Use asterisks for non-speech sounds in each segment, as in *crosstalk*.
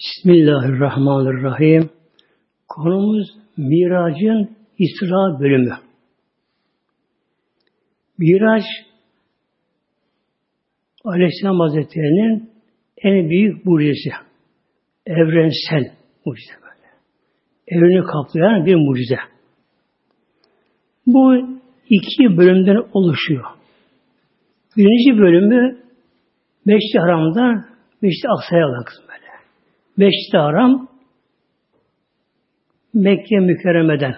Bismillahirrahmanirrahim. Konumuz Miracın İsra bölümü. Miraç Aleyhisselam Hazretleri'nin en büyük mucizesi. Evrensel mucize böyle. Evreni kaplayan bir mucize. Bu iki bölümden oluşuyor. Birinci bölümü Beşli Haram'da Beşli Aksa'ya olan Beşli Haram Mekke mükerremeden.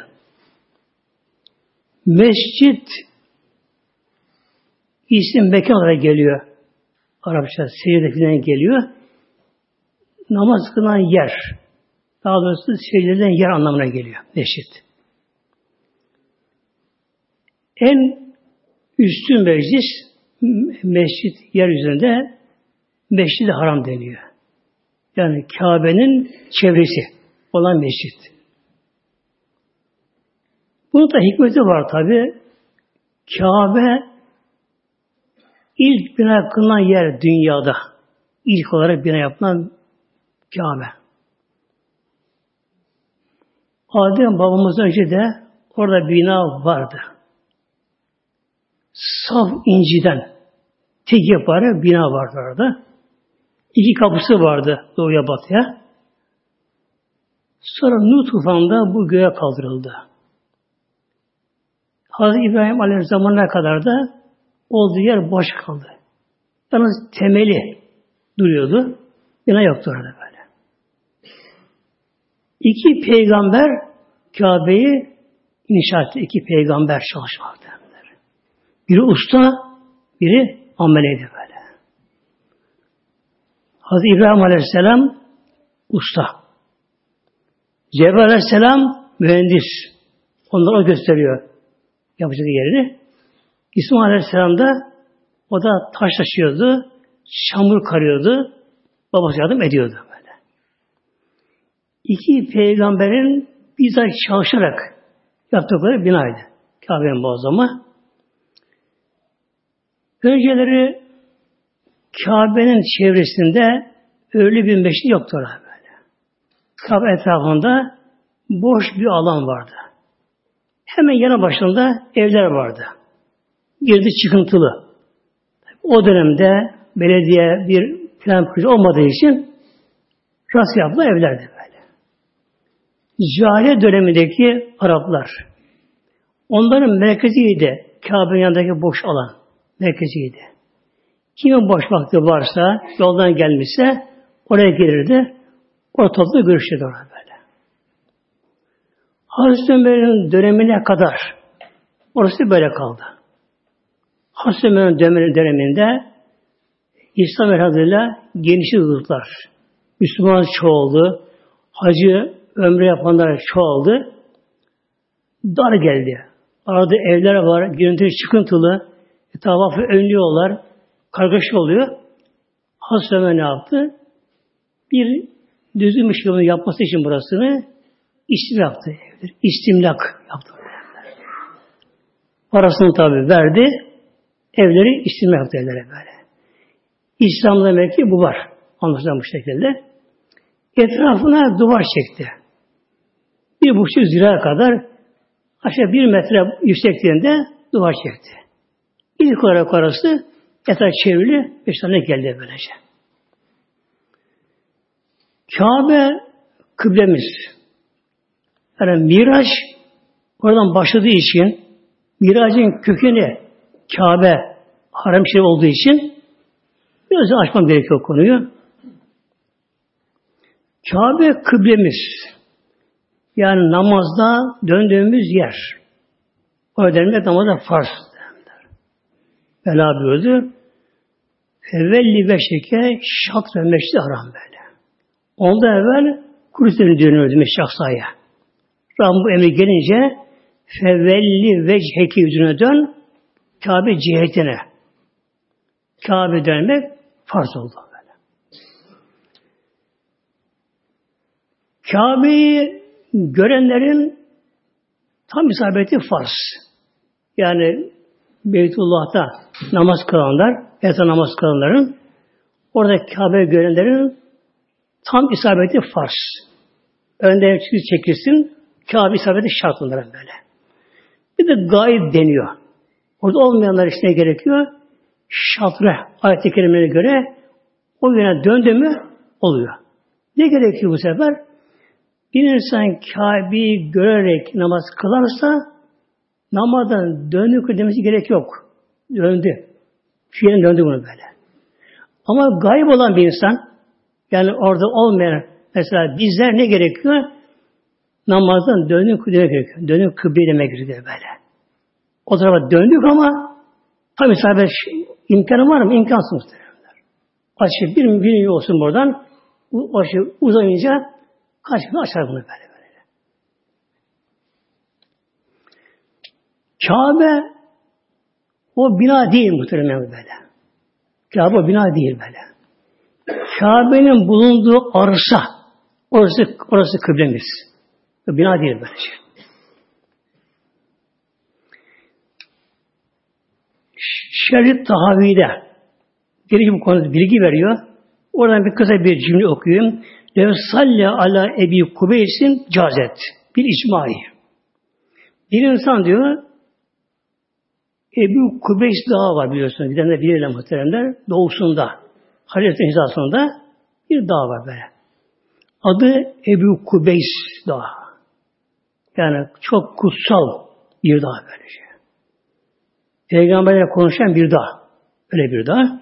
Mescit isim mekan olarak geliyor. Arapça seyirdekinden geliyor. Namaz kılan yer. Daha doğrusu seyredilen yer anlamına geliyor. Mescit. En üstün meclis mescit yeryüzünde mescid haram deniyor. Yani Kabe'nin çevresi olan mescit. Bunun da hikmeti var tabi. Kabe ilk bina kılınan yer dünyada. İlk olarak bina yapılan Kabe. Adem babamız önce de orada bina vardı. Saf inciden tek yaparı bina vardı orada. İki kapısı vardı doğuya batıya. Sonra Nuh tufanında bu göğe kaldırıldı. Hazreti İbrahim Aleyhisselam'a kadar da olduğu yer boş kaldı. Yalnız temeli duruyordu. Bina yoktu orada böyle. İki peygamber Kabe'yi inşa etti. İki peygamber çalışmaktı. Biri usta, biri ameleydi böyle. Hazreti İbrahim Aleyhisselam usta. Cebrail Aleyhisselam mühendis. Onlara gösteriyor yapacak yerini. İsmail Aleyhisselam da o da taş taşıyordu, çamur karıyordu, babası yardım ediyordu böyle. İki peygamberin bizzat çalışarak yaptıkları binaydı. Kabe'nin bozama. Önceleri Kabe'nin çevresinde öyle bir meşri yoktu böyle. Kabe etrafında boş bir alan vardı. Hemen yana başında evler vardı. Girdi çıkıntılı. O dönemde belediye bir plan proje olmadığı için rast yapılı evlerdi böyle. Cahiliye dönemindeki Araplar. Onların merkeziydi Kabe'nin yanındaki boş alan. Merkeziydi. Kimin boş vakti varsa, yoldan gelmişse oraya gelirdi. Orada toplu görüşürdü orada böyle. Hazreti Ömer'in dönemine kadar orası böyle kaldı. Hazreti Ömer'in döneminde İslam elhamdülillah genişi hızlıklar. Müslüman çoğaldı. Hacı, ömre yapanlar çoğaldı. Dar geldi. Arada evler var, görüntü çıkıntılı. Tavafı önlüyorlar. Kargaşa oluyor. Hazreti ne yaptı? Bir düzülmüş yolunu yapması için burasını istim yaptı. İstimlak yaptı. Parasını tabi verdi. Evleri istimlak yaptı evlere böyle. İslam'da demek ki bu var. Anlaşılan bu şekilde. Etrafına duvar çekti. Bir buçuk zira kadar aşağı bir metre yüksekliğinde duvar çekti. İlk olarak orası etraf çevrili beş tane geldi böylece. Kabe kıblemiz. Yani Miraç oradan başladığı için Miracın kökeni Kabe haram şey olduğu için biraz açmam gerekiyor konuyu. Kabe kıblemiz. Yani namazda döndüğümüz yer. O nedenle namazda farz. Bela buyurdu. Evvelli beşike şak ve meşri haram böyle. Onda evvel Kudüs'e dönüyordu Meşri Aksa'ya. Rabbim bu emri gelince fevelli vecheki yüzüne dön Kabe cihetine. Kabe dönmek farz oldu böyle. Kabe'yi görenlerin tam isabeti farz. Yani Beytullah'ta namaz kılanlar, ezan namaz kılanların orada Kabe görenlerin tam isabeti farz. Önde çekilsin, Kabe isabeti şart onlara böyle. Bir de gayb deniyor. Orada olmayanlar işte gerekiyor? Şatre ayet-i kerimelere göre o yöne döndü mü oluyor. Ne gerekiyor bu sefer? Bir insan Kabe'yi görerek namaz kılarsa namazdan dönük demesi gerek yok. Döndü. Fiilen döndü bunu böyle. Ama gayb olan bir insan yani orada olmayan mesela bizler ne gerekiyor? Namazdan dönük kıbleye gerekiyor. Dönük kıbleye demek gerekiyor böyle. O tarafa döndük ama tabi isabet imkanı var mı? İmkansız muhtemelenler. Açı bir, bir olsun buradan başı uzayınca karşımda açar bunu böyle böyle. Kabe o bina değil muhtemelen böyle. Kabe o bina değil böyle. Kabe'nin bulunduğu arsa orası orası kıblemiz. Bina değil böyle şey. Şerit Tahavi'de bir bu konuda bilgi veriyor. Oradan bir kısa bir cümle okuyayım. Lev salle ala ebi kubeysin cazet. Bir icmai. Bir insan diyor Ebu Kubeys Dağı var biliyorsunuz. Bir de bilirler muhteremler. Doğusunda. Halife hizasında bir dağ var böyle. Adı Ebu Kubeys Dağı. Yani çok kutsal bir dağ böylece. Peygamberle konuşan bir dağ. Öyle bir dağ.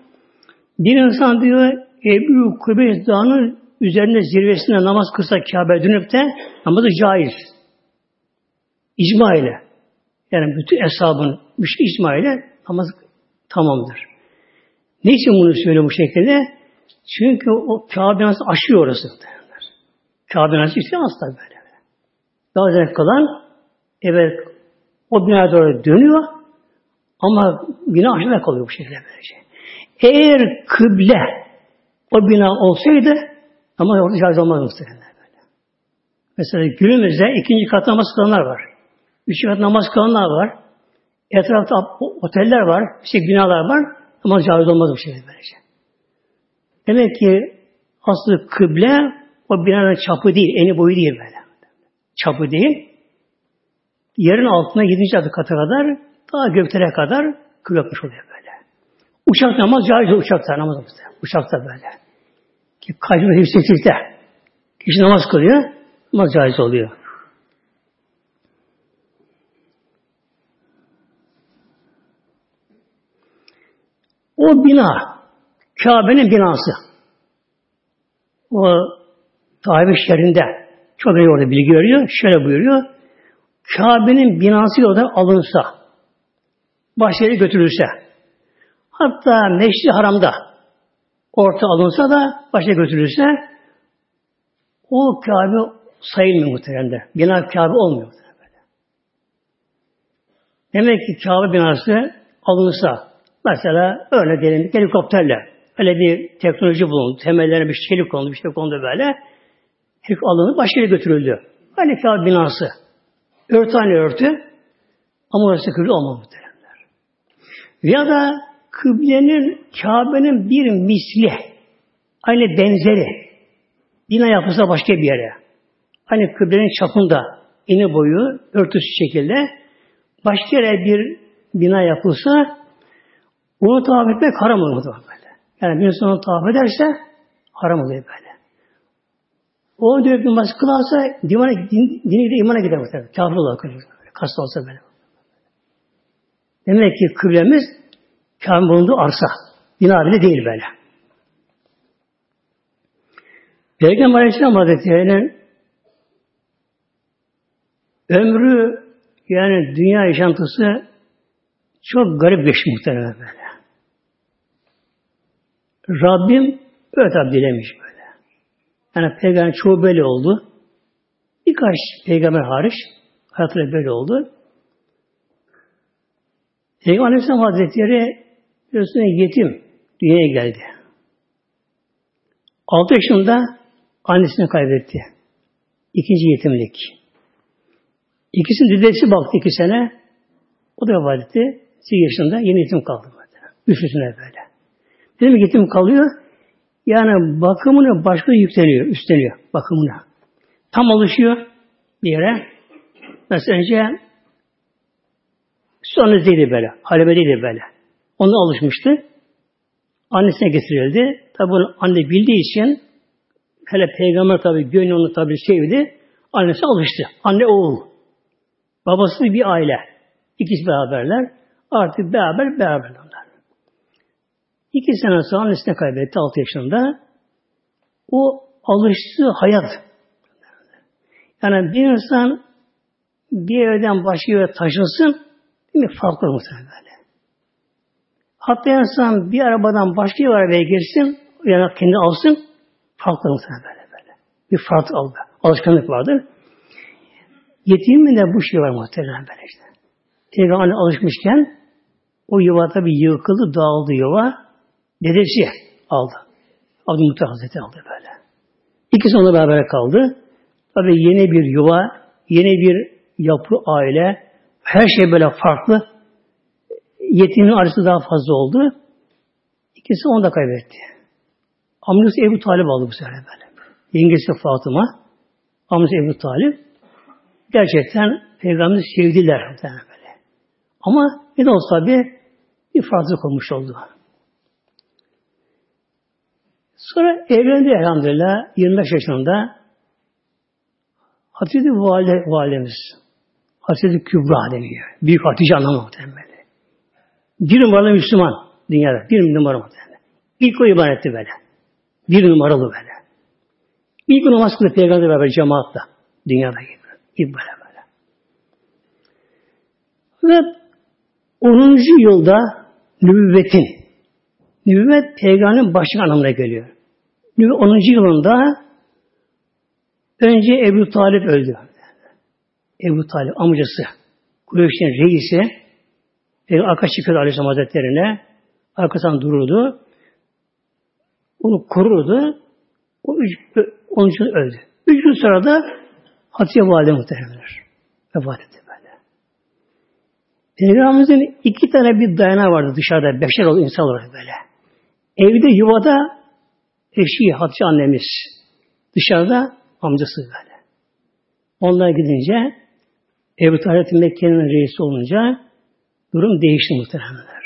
Bir insan diyor Ebu Kubeys Dağı'nın üzerinde zirvesinde namaz kılsa Kabe dönüp de namazı caiz. İcma ile. Yani bütün hesabın müşrik icma ile namaz tamamdır. Ne bunu söylüyor bu şekilde? Çünkü o Kabe nasıl aşıyor orası. Kabe nasıl işte asla böyle. Daha zevk kalan evet o binaya doğru dönüyor ama bina aşağıda kalıyor bu şekilde böylece. Eğer kıble o bina olsaydı ama orada caiz olmaz muhtemelen böyle. Mesela günümüzde ikinci kat namaz kılanlar var. Üçüncü kat namaz kılanlar var. Etrafta oteller var, işte binalar var. Ama caiz olmaz bu şekilde böylece. Demek ki aslı kıble o binanın çapı değil, eni boyu değil böyle. Çapı değil. Yerin altına yedinci adı kata kadar, daha göklere kadar kıble oluyor böyle. Uçak namaz caiz uçakta namaz Uçakta böyle. Ki kalbimiz yükseklikte. Kişi namaz kılıyor, namaz caiz oluyor. O bina, Kabe'nin binası. O Tabi şehrinde çok iyi orada bilgi veriyor. Şöyle buyuruyor. Kabe'nin binası oradan alınsa, başları götürülse, hatta Meşri Haram'da orta alınsa da başa götürülse, o Kabe sayılmıyor muhtemelen. Bina Kabe olmuyor. Demek ki Kabe binası alınsa, Mesela öyle diyelim helikopterle öyle bir teknoloji bulundu. Temellerine bir çelik kondu, bir şey kondu böyle. Helik alınıp başka yere götürüldü. Hani Kabe binası. Örtü aynı örtü. Ama orası kıble olmadı muhteremler. Ya da kıblenin, Kabe'nin bir misli, aynı benzeri, bina yapılsa başka bir yere. Hani kıblenin çapında, eni boyu, örtüsü şekilde, başka yere bir bina yapılsa, onu tavaf etmek haram olur böyle. Yani bir insan onu tavaf ederse haram oluyor böyle. O diyor ki namaz kılarsa dimana, din, dine imana gider muhtemelen. Kafir olarak kılıyor. Kasta olsa böyle. Demek ki kıblemiz Kabe'nin bulunduğu arsa. Bina bile değil böyle. Peygamber Aleyhisselam Hazretleri'nin ömrü yani dünya yaşantısı çok garip geçti muhtemelen böyle. Rabbim öyle tabi dilemiş böyle. Yani peygamber çoğu böyle oldu. Birkaç peygamber hariç hayatında böyle oldu. Peygamber Aleyhisselam Hazretleri biliyorsunuz yetim dünyaya geldi. 6 yaşında annesini kaybetti. İkinci yetimlik. İkisinin dedesi baktı iki sene. O da vefat etti. 8 yaşında yeni yetim kaldı. Üç yaşında böyle. Dedim yetim kalıyor. Yani bakımını başka yükleniyor, üstleniyor bakımına. Tam alışıyor bir yere. Mesela önce Süt böyle. Halebe'deydi böyle. Ona alışmıştı. Annesine getirildi. Tabi bunu anne bildiği için hele peygamber tabi gönlü onu tabi sevdi. Annesi alıştı. Anne oğul. Babası bir aile. İkisi beraberler. Artık beraber beraber onlar. İki sene sonra annesine kaybetti 6 yaşında. O alıştığı hayat. Yani bir insan bir evden başka eve taşınsın değil mi? Farklı muhtemelen böyle. Hatta insan bir arabadan başka bir arabaya girsin yani kendi alsın farklı muhtemelen böyle böyle. Bir farklı algı. Alışkanlık vardır. Yetimin de bu şey var muhtemelen böyle işte. Peygamber alışmışken o yuva tabi yıkıldı, dağıldı yuva. Dedesi aldı. Abdülmuttalip Hazreti aldı böyle. İkisi onunla beraber kaldı. Tabi yeni bir yuva, yeni bir yapı, aile, her şey böyle farklı. Yetimin arası daha fazla oldu. İkisi onu da kaybetti. Amcası Ebu Talip aldı bu sefer böyle. Yengesi Fatıma, amcası Ebu Talip. Gerçekten Peygamber'i sevdiler böyle. Ama ne de olsa bir bir farklılık olmuş oldu. Sonra evlendi elhamdülillah 25 yaşında Hatice Valide, Validemiz Hatice Kübra deniyor. Büyük Hatice anlamı muhtemelen. Bir numaralı Müslüman dünyada. Bir numara muhtemelen. İlk o iman etti böyle. Bir numaralı böyle. İlk namaz kıldı peygamber beraber cemaatle. Dünyada gibi. İlk böyle böyle. Ve 10. yılda nübüvvetin nübüvvet peygamberin başlık anlamına geliyor. Nübüvvet 10. yılında önce Ebu Talip öldü. Ebu Talip amcası. Kureyş'in reisi Peygamber arka çıkıyordu Aleyhisselam Hazretleri'ne. Arkasından dururdu. Onu korurdu. O üç, onun için öldü. Üç gün sonra da Hatice Valide muhtemelenler. Vefat etti böyle. Peygamberimizin iki tane bir dayanağı vardı dışarıda. Beşer oldu insan olarak böyle. Evde yuvada eşi Hatice annemiz. Dışarıda amcası böyle. Onlar gidince Ebu Talib Mekke'nin reisi olunca durum değişti muhtemelenler.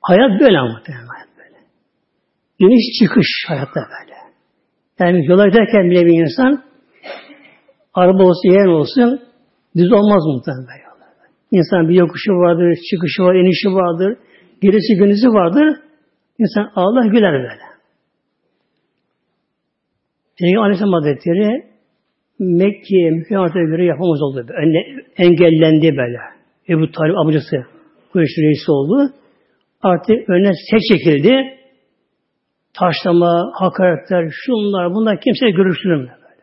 Hayat böyle muhtemelen hayat böyle. İniş çıkış hayatta böyle. Yani yola giderken bile bir insan araba olsun, yer olsun düz olmaz muhtemelen. İnsan bir yokuşu vardır, çıkışı var, inişi vardır, gerisi günüzü vardır. İnsan Allah güler böyle. Peygamber Aleyhisselam Hazretleri Mekke'ye mükemmelata göre yapamaz oldu. Engellendi böyle. Ebu Talip amcası Kureyş reisi oldu. Artık önüne set çekildi. Taşlama, hakaretler, şunlar, bunlar kimse görüştürülmüyor böyle.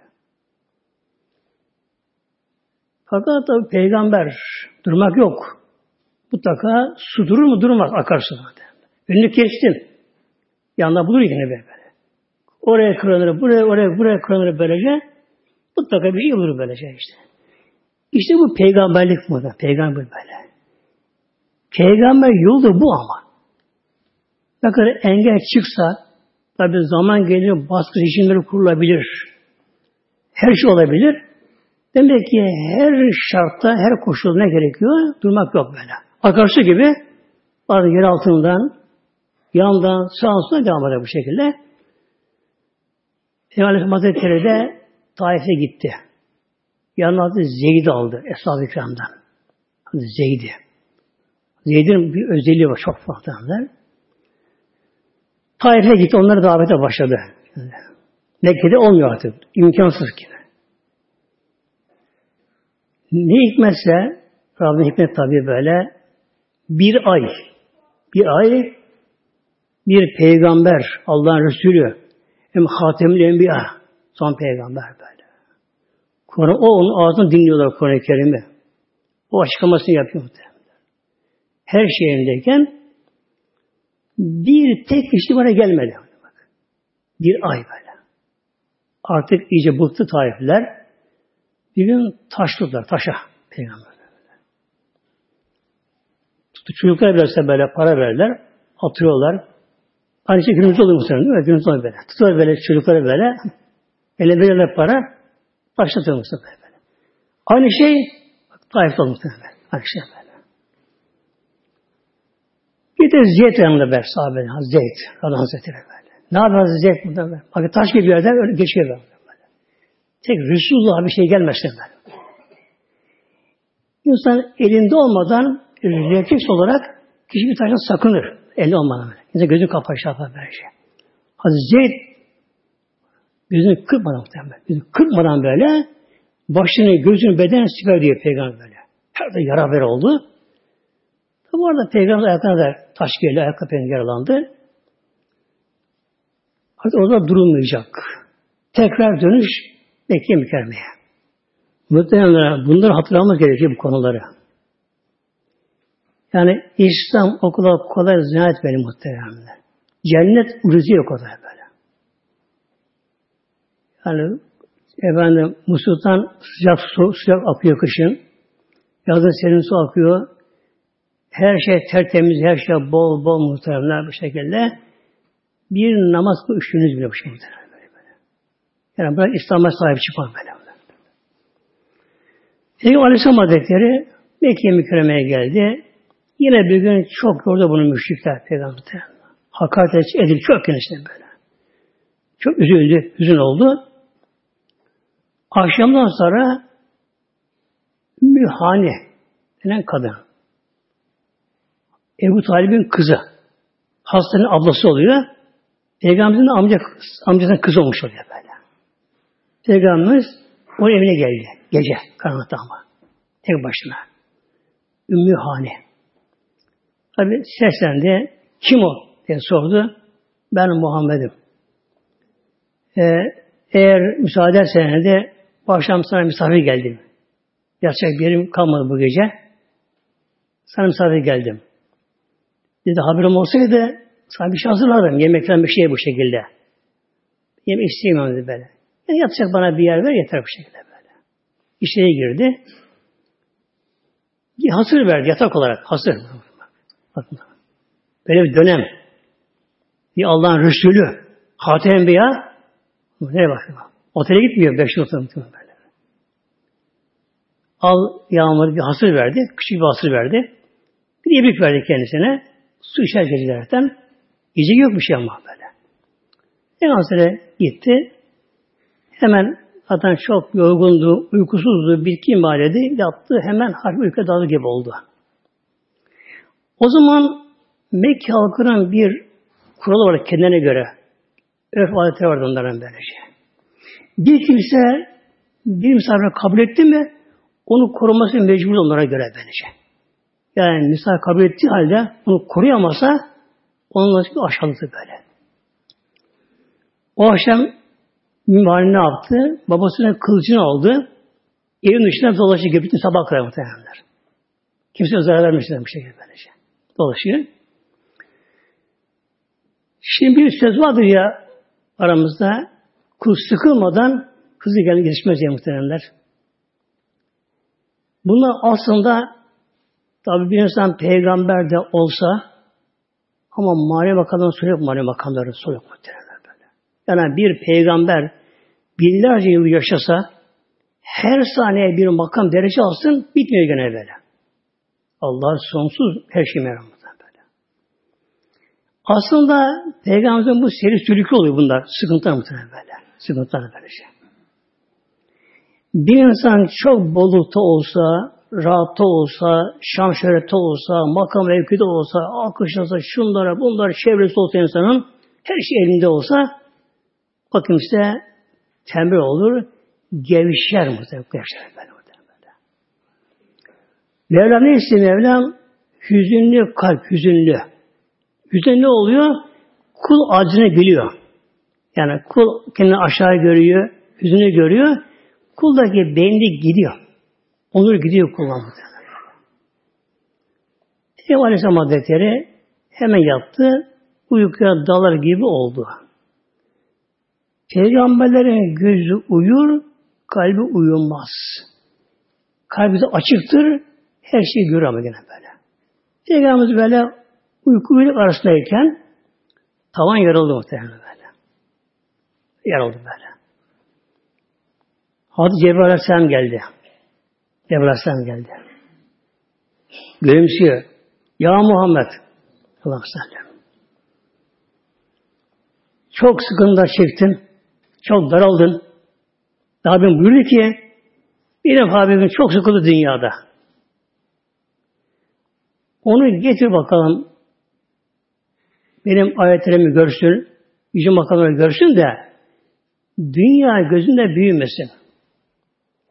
Fakat tabi peygamber durmak yok. Mutlaka su durur mu? Durmaz. Akarsu zaten. Önünü kestin. Yanında bulur yine böyle. Oraya kıranır, buraya, oraya, buraya kıranır böylece. Mutlaka bir şey olur böylece işte. İşte bu peygamberlik bu. Peygamber böyle. Peygamber yolu bu ama. Ne kadar engel çıksa tabi zaman gelir baskı rejimleri kurulabilir. Her şey olabilir. Demek ki her şartta, her koşulda ne gerekiyor? Durmak yok böyle. Akarsu gibi bazı yer altından, yandan, sağ sola devam eder bu şekilde. Peygamber Hazretleri de Taif'e gitti. Yanına adı Zeyd'i aldı Eshab-ı İkram'dan. Adı Zeyd'i. Zeyd'in bir özelliği var çok farklı. Taif'e gitti onları davete başladı. Mekke'de olmuyor artık. İmkansız ki. Ne hikmetse Rabbin hikmet tabi böyle bir ay bir ay bir peygamber Allah'ın Resulü hem Hatemül Enbiya son peygamber böyle. Kur'an o onun ağzını dinliyorlar Kur'an-ı Kerim'i. O açıklamasını yapıyor muhtemelen. Her şeyindeyken bir tek iştimara gelmedi. Bak. Bir ay böyle. Artık iyice bıktı taifler. Bir gün taşladılar taşa peygamber. Çocuklar bilirse böyle para verirler. Atıyorlar. Aynı şey günümüzde oluyor muhtemelen değil mi? Günümüzde oluyor böyle. Tutuyor böyle çocukları böyle. Eline verirler para. Başlatıyor muhtemelen böyle. Aynı şey Taif'te muhtemelen. Aynı şey böyle. Bir de Zeyd yanında ber sahabeden. Zeyd. Radhan Hazretleri böyle. Ne yapıyor Zeyd burada böyle? Bak taş gibi bir yerden öyle geçiyor böyle. Tek Resulullah bir şey gelmesin böyle. İnsan elinde olmadan refleks olarak kişi bir taştan sakınır. Elde olmadan. İnsan gözünü kapar şey yapar böyle şey. Hazreti Zeyd gözünü kırpmadan muhtemelen. Gözünü kırpmadan böyle başını, gözünü, beden siper diyor peygamber böyle. Her de yara haber oldu. Bu arada peygamber ayaklarına da taş geldi, ayakkabı yaralandı. Artık orada durulmayacak. Tekrar dönüş Mekke mükermeye. Muhtemelen bunları hatırlamamız gerekiyor bu konuları. Yani İslam o kadar kolay zina etmeli muhtemelen. Cennet ucuzu yok o kadar böyle. Yani efendim musluktan sıcak su, sıcak akıyor kışın. Yazın serin su akıyor. Her şey tertemiz, her şey bol bol muhteremler bu şekilde. Bir namaz bu üçünüz bile bu şekilde. Yani bırak İslam'a sahip çıkmak böyle. Peygamber Aleyhisselam Hazretleri Mekke mükerremeye geldi. Yine bir gün çok yordu bunu müşrikler peygamber. Hakaret edildi çok kendisine böyle. Çok üzüldü, hüzün oldu. Akşamdan sonra Mühane denen kadın. Ebu Talib'in kızı. Hastanın ablası oluyor. Peygamberimizin amca, amcasının kızı olmuş oluyor böyle. Peygamberimiz o evine geldi. Gece karanlıkta ama. Tek başına. Ümmü Hane. Tabi seslendi. Kim o? diye sordu. Ben Muhammed'im. Ee, eğer müsaade edersen de bu akşam sana misafir geldim. Yatacak bir yerim kalmadı bu gece. Sana misafir geldim. Dedi haberim olsaydı sana bir şey hazırlardım. Yemekten bir şey bu şekilde. Yemek isteyemem dedi böyle. Yani yatacak bana bir yer ver yeter bu şekilde böyle. İçeri girdi. Hasır verdi yatak olarak. Hasır. Bakın. Böyle bir dönem. Bir Allah'ın Resulü. Hatem Enbiya. Nereye bakıyor? Otele gitmiyor. Beş yıl böyle. Al yağmur bir hasır verdi. Küçük bir hasır verdi. Bir ibrik verdi kendisine. Su içer gecelerden. Gece yok bir şey ama böyle. Sonra gitti. Hemen zaten çok yorgundu, uykusuzdu, bitkin mahallede yattı. Hemen harbi uyku dalı gibi oldu. O zaman Mekke halkının bir kuralı var kendine göre. Örf adetleri vardı onların böylece. Bir kimse bir misafir kabul etti mi onu koruması mecbur onlara göre böylece. Yani misafir kabul ettiği halde onu koruyamasa onun bir aşağılıktı böyle. O akşam Mimari ne yaptı? Babasının kılıcını aldı. Evin dışına dolaşıyor. Göbekli sabah kadar muhtemelenler. Kimse zarar vermesin bu şekilde böylece. Dolaşıyor. Şimdi bir söz vardır ya aramızda kul sıkılmadan hızlı gelin gelişmez diye muhtemelenler. Bunlar aslında tabi bir insan peygamber de olsa ama mani makamların soru yok mani makamların soru yok muhtemelen böyle. Yani bir peygamber binlerce yıl yaşasa her saniye bir makam derece alsın bitmiyor gene böyle. Allah sonsuz her şey merhamet. Aslında Peygamberimizin bu seri sülükü oluyor bunlar. Sıkıntılar muhtemelen böyle. Sıkıntılar böyle şey. Bir insan çok bollukta olsa, rahatta olsa, şan şöhrette olsa, makam mevkide olsa, alkışlasa, şunlara, bunlara, çevresi olsa insanın, her şey elinde olsa, bakın işte tembel olur, gevşer muhtemelen. Gevşer. Mevlam ne istiyor Mevlam? Hüzünlü kalp, hüzünlü. Hüzün ne oluyor? Kul acını biliyor. Yani kul kendini aşağı görüyor, hüzünü görüyor. Kuldaki benlik gidiyor. Onur gidiyor kullan muhtemelen. Peygamber Aleyhisselam Hazretleri hemen yaptı. Uykuya dalar gibi oldu. Peygamberlerin gözü uyur, kalbi uyumaz. Kalbi de açıktır, her şeyi görür ama gene böyle. Peygamberimiz böyle uyku uyuluk arasındayken Tavan yarıldı muhtemelen böyle. Yarıldı böyle. Hazreti Cebrail Aleyhisselam geldi. Cebrail Aleyhisselam geldi. Gülümsüyor. Ya Muhammed sallallahu aleyhi Çok sıkıntılar çektin. Çok daraldın. Rabbim buyurdu ki benim Habibim çok sıkıldı dünyada. Onu getir bakalım. Benim ayetlerimi görsün. Yüce makamları görsün de dünya gözünde büyümesin.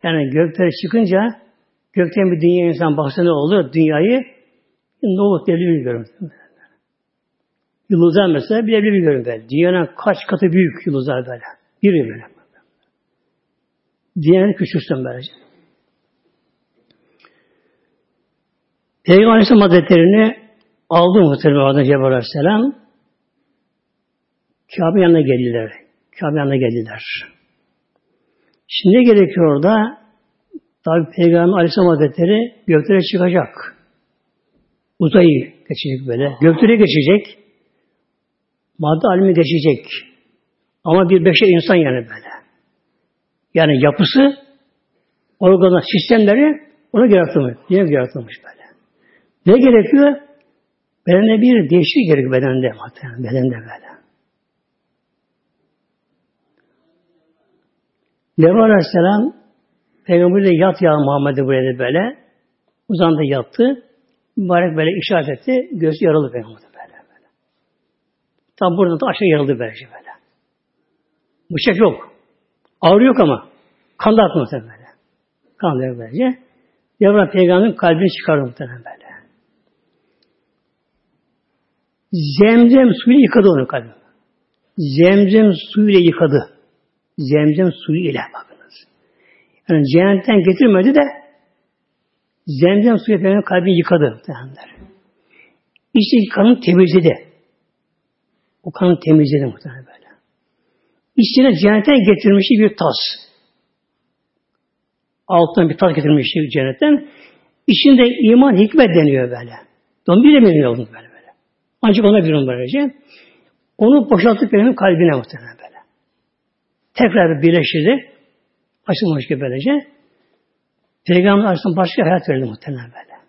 Yani göklere çıkınca gökten bir dünya insan baksa ne olur? Dünyayı Novut devri görün. Yıldızlar mesela bir görün böyle. Dünyanın kaç katı büyük yıldızlar böyle. Biri böyle. Dünyanın küçülsün böylece. Peygamber Aleyhisselam Hazretleri'ni aldı muhtemelen oradan Cebrail Aleyhisselam. Kabe yanına geldiler. Kabe yanına geldiler. Şimdi ne gerekiyor orada? Tabi Peygamber Aleyhisselam Hazretleri göklere çıkacak. Uzayı geçecek böyle. Göklere geçecek. Madde alemi geçecek. Ama bir beşer insan yani böyle. Yani yapısı organlar, sistemleri onu yaratılmış. Yine yaratılmış böyle. Ne gerekiyor? Bedende bir değişik gerekiyor bedende. Bedende böyle. Nebi Aleyhisselam Peygamber'e yat ya Muhammed'e buraya böyle. Uzandı yattı. Mübarek böyle işaret etti. Gözü yaralı Peygamber böyle böyle. Tam burada da aşağı yarıldı böylece böyle. Bıçak yok. Ağrı yok ama. Kan da aklı böyle. Kan da böylece. Yavrum Peygamber'in kalbini çıkardı muhtemelen böyle. Zemzem suyuyla yıkadı onu kalbini. Zemzem suyuyla yıkadı. Zemzem suyu ile bakınız. Yani cehennetten getirmedi de zemzem suyu Peygamber kalbini yıkadı. Muhtemelenler. İşte kanın temizledi. O kanı temizledi muhtemelen böyle. İçine cennetten getirmişi bir tas. Altından bir tas getirmişi cennetten. İçinde iman hikmet deniyor böyle. Don bilemiyor böyle ona bir böylece. Onu boşaltıp benim kalbine muhtemelen böyle. Tekrar birleştirdi. Açılmış gibi böylece. Peygamber Aleyhisselam başka hayat verdi muhtemelen böyle.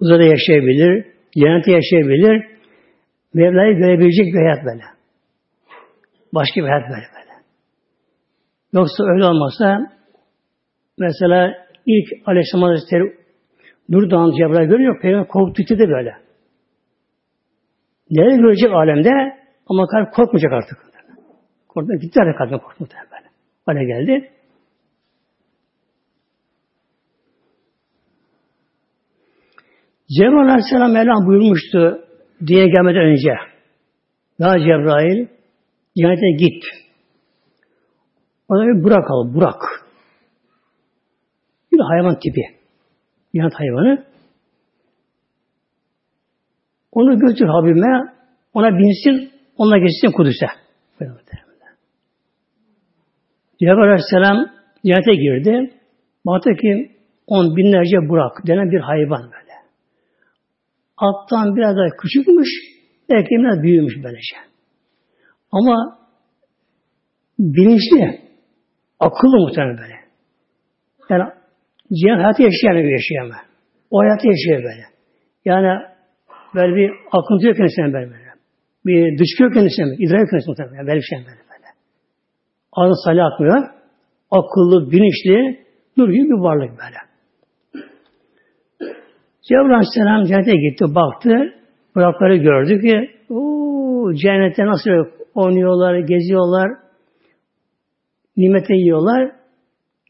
Uzada yaşayabilir, cennette yaşayabilir, Mevla'yı görebilecek bir hayat böyle. Başka bir hayat böyle böyle. Yoksa öyle olmasa mesela ilk Aleyhisselam Hazretleri Nur Dağı'nın Cebrail görüyor, Peygamber korktu de böyle. Neler görecek alemde ama kalp korkmayacak artık. Korktu, gitti artık kalbine korktu böyle. Öyle geldi. Cebrail Aleyhisselam Mevlam buyurmuştu diye gelmeden önce. Ya Cebrail cennete git. Orada bir Burak al, Burak. Bir hayvan tipi. Cennet hayvanı. Onu götür Habibime, ona binsin, onunla geçsin Kudüs'e. Cebrail Aleyhisselam cennete girdi. Baktı ki on binlerce Burak denen bir hayvan böyle. Alttan biraz daha küçükmüş, belki biraz büyümüş böylece. Ama bilinçli, akıllı muhtemelen böyle. Yani cihan hayatı yaşayan bir yaşayan O hayatı yaşıyor böyle. Yani böyle bir akıntı yok kendisine böyle. böyle. Bir dışkı yok kendisine, idrak yok kendisine muhtemelen. Böyle bir şey böyle. böyle. Ağzı salih akmıyor. Akıllı, bilinçli, nur gibi bir varlık böyle. Cebrail Aleyhisselam cennete gitti, baktı. Burakları gördü ki ooo, cennette nasıl oynuyorlar, geziyorlar, nimete yiyorlar.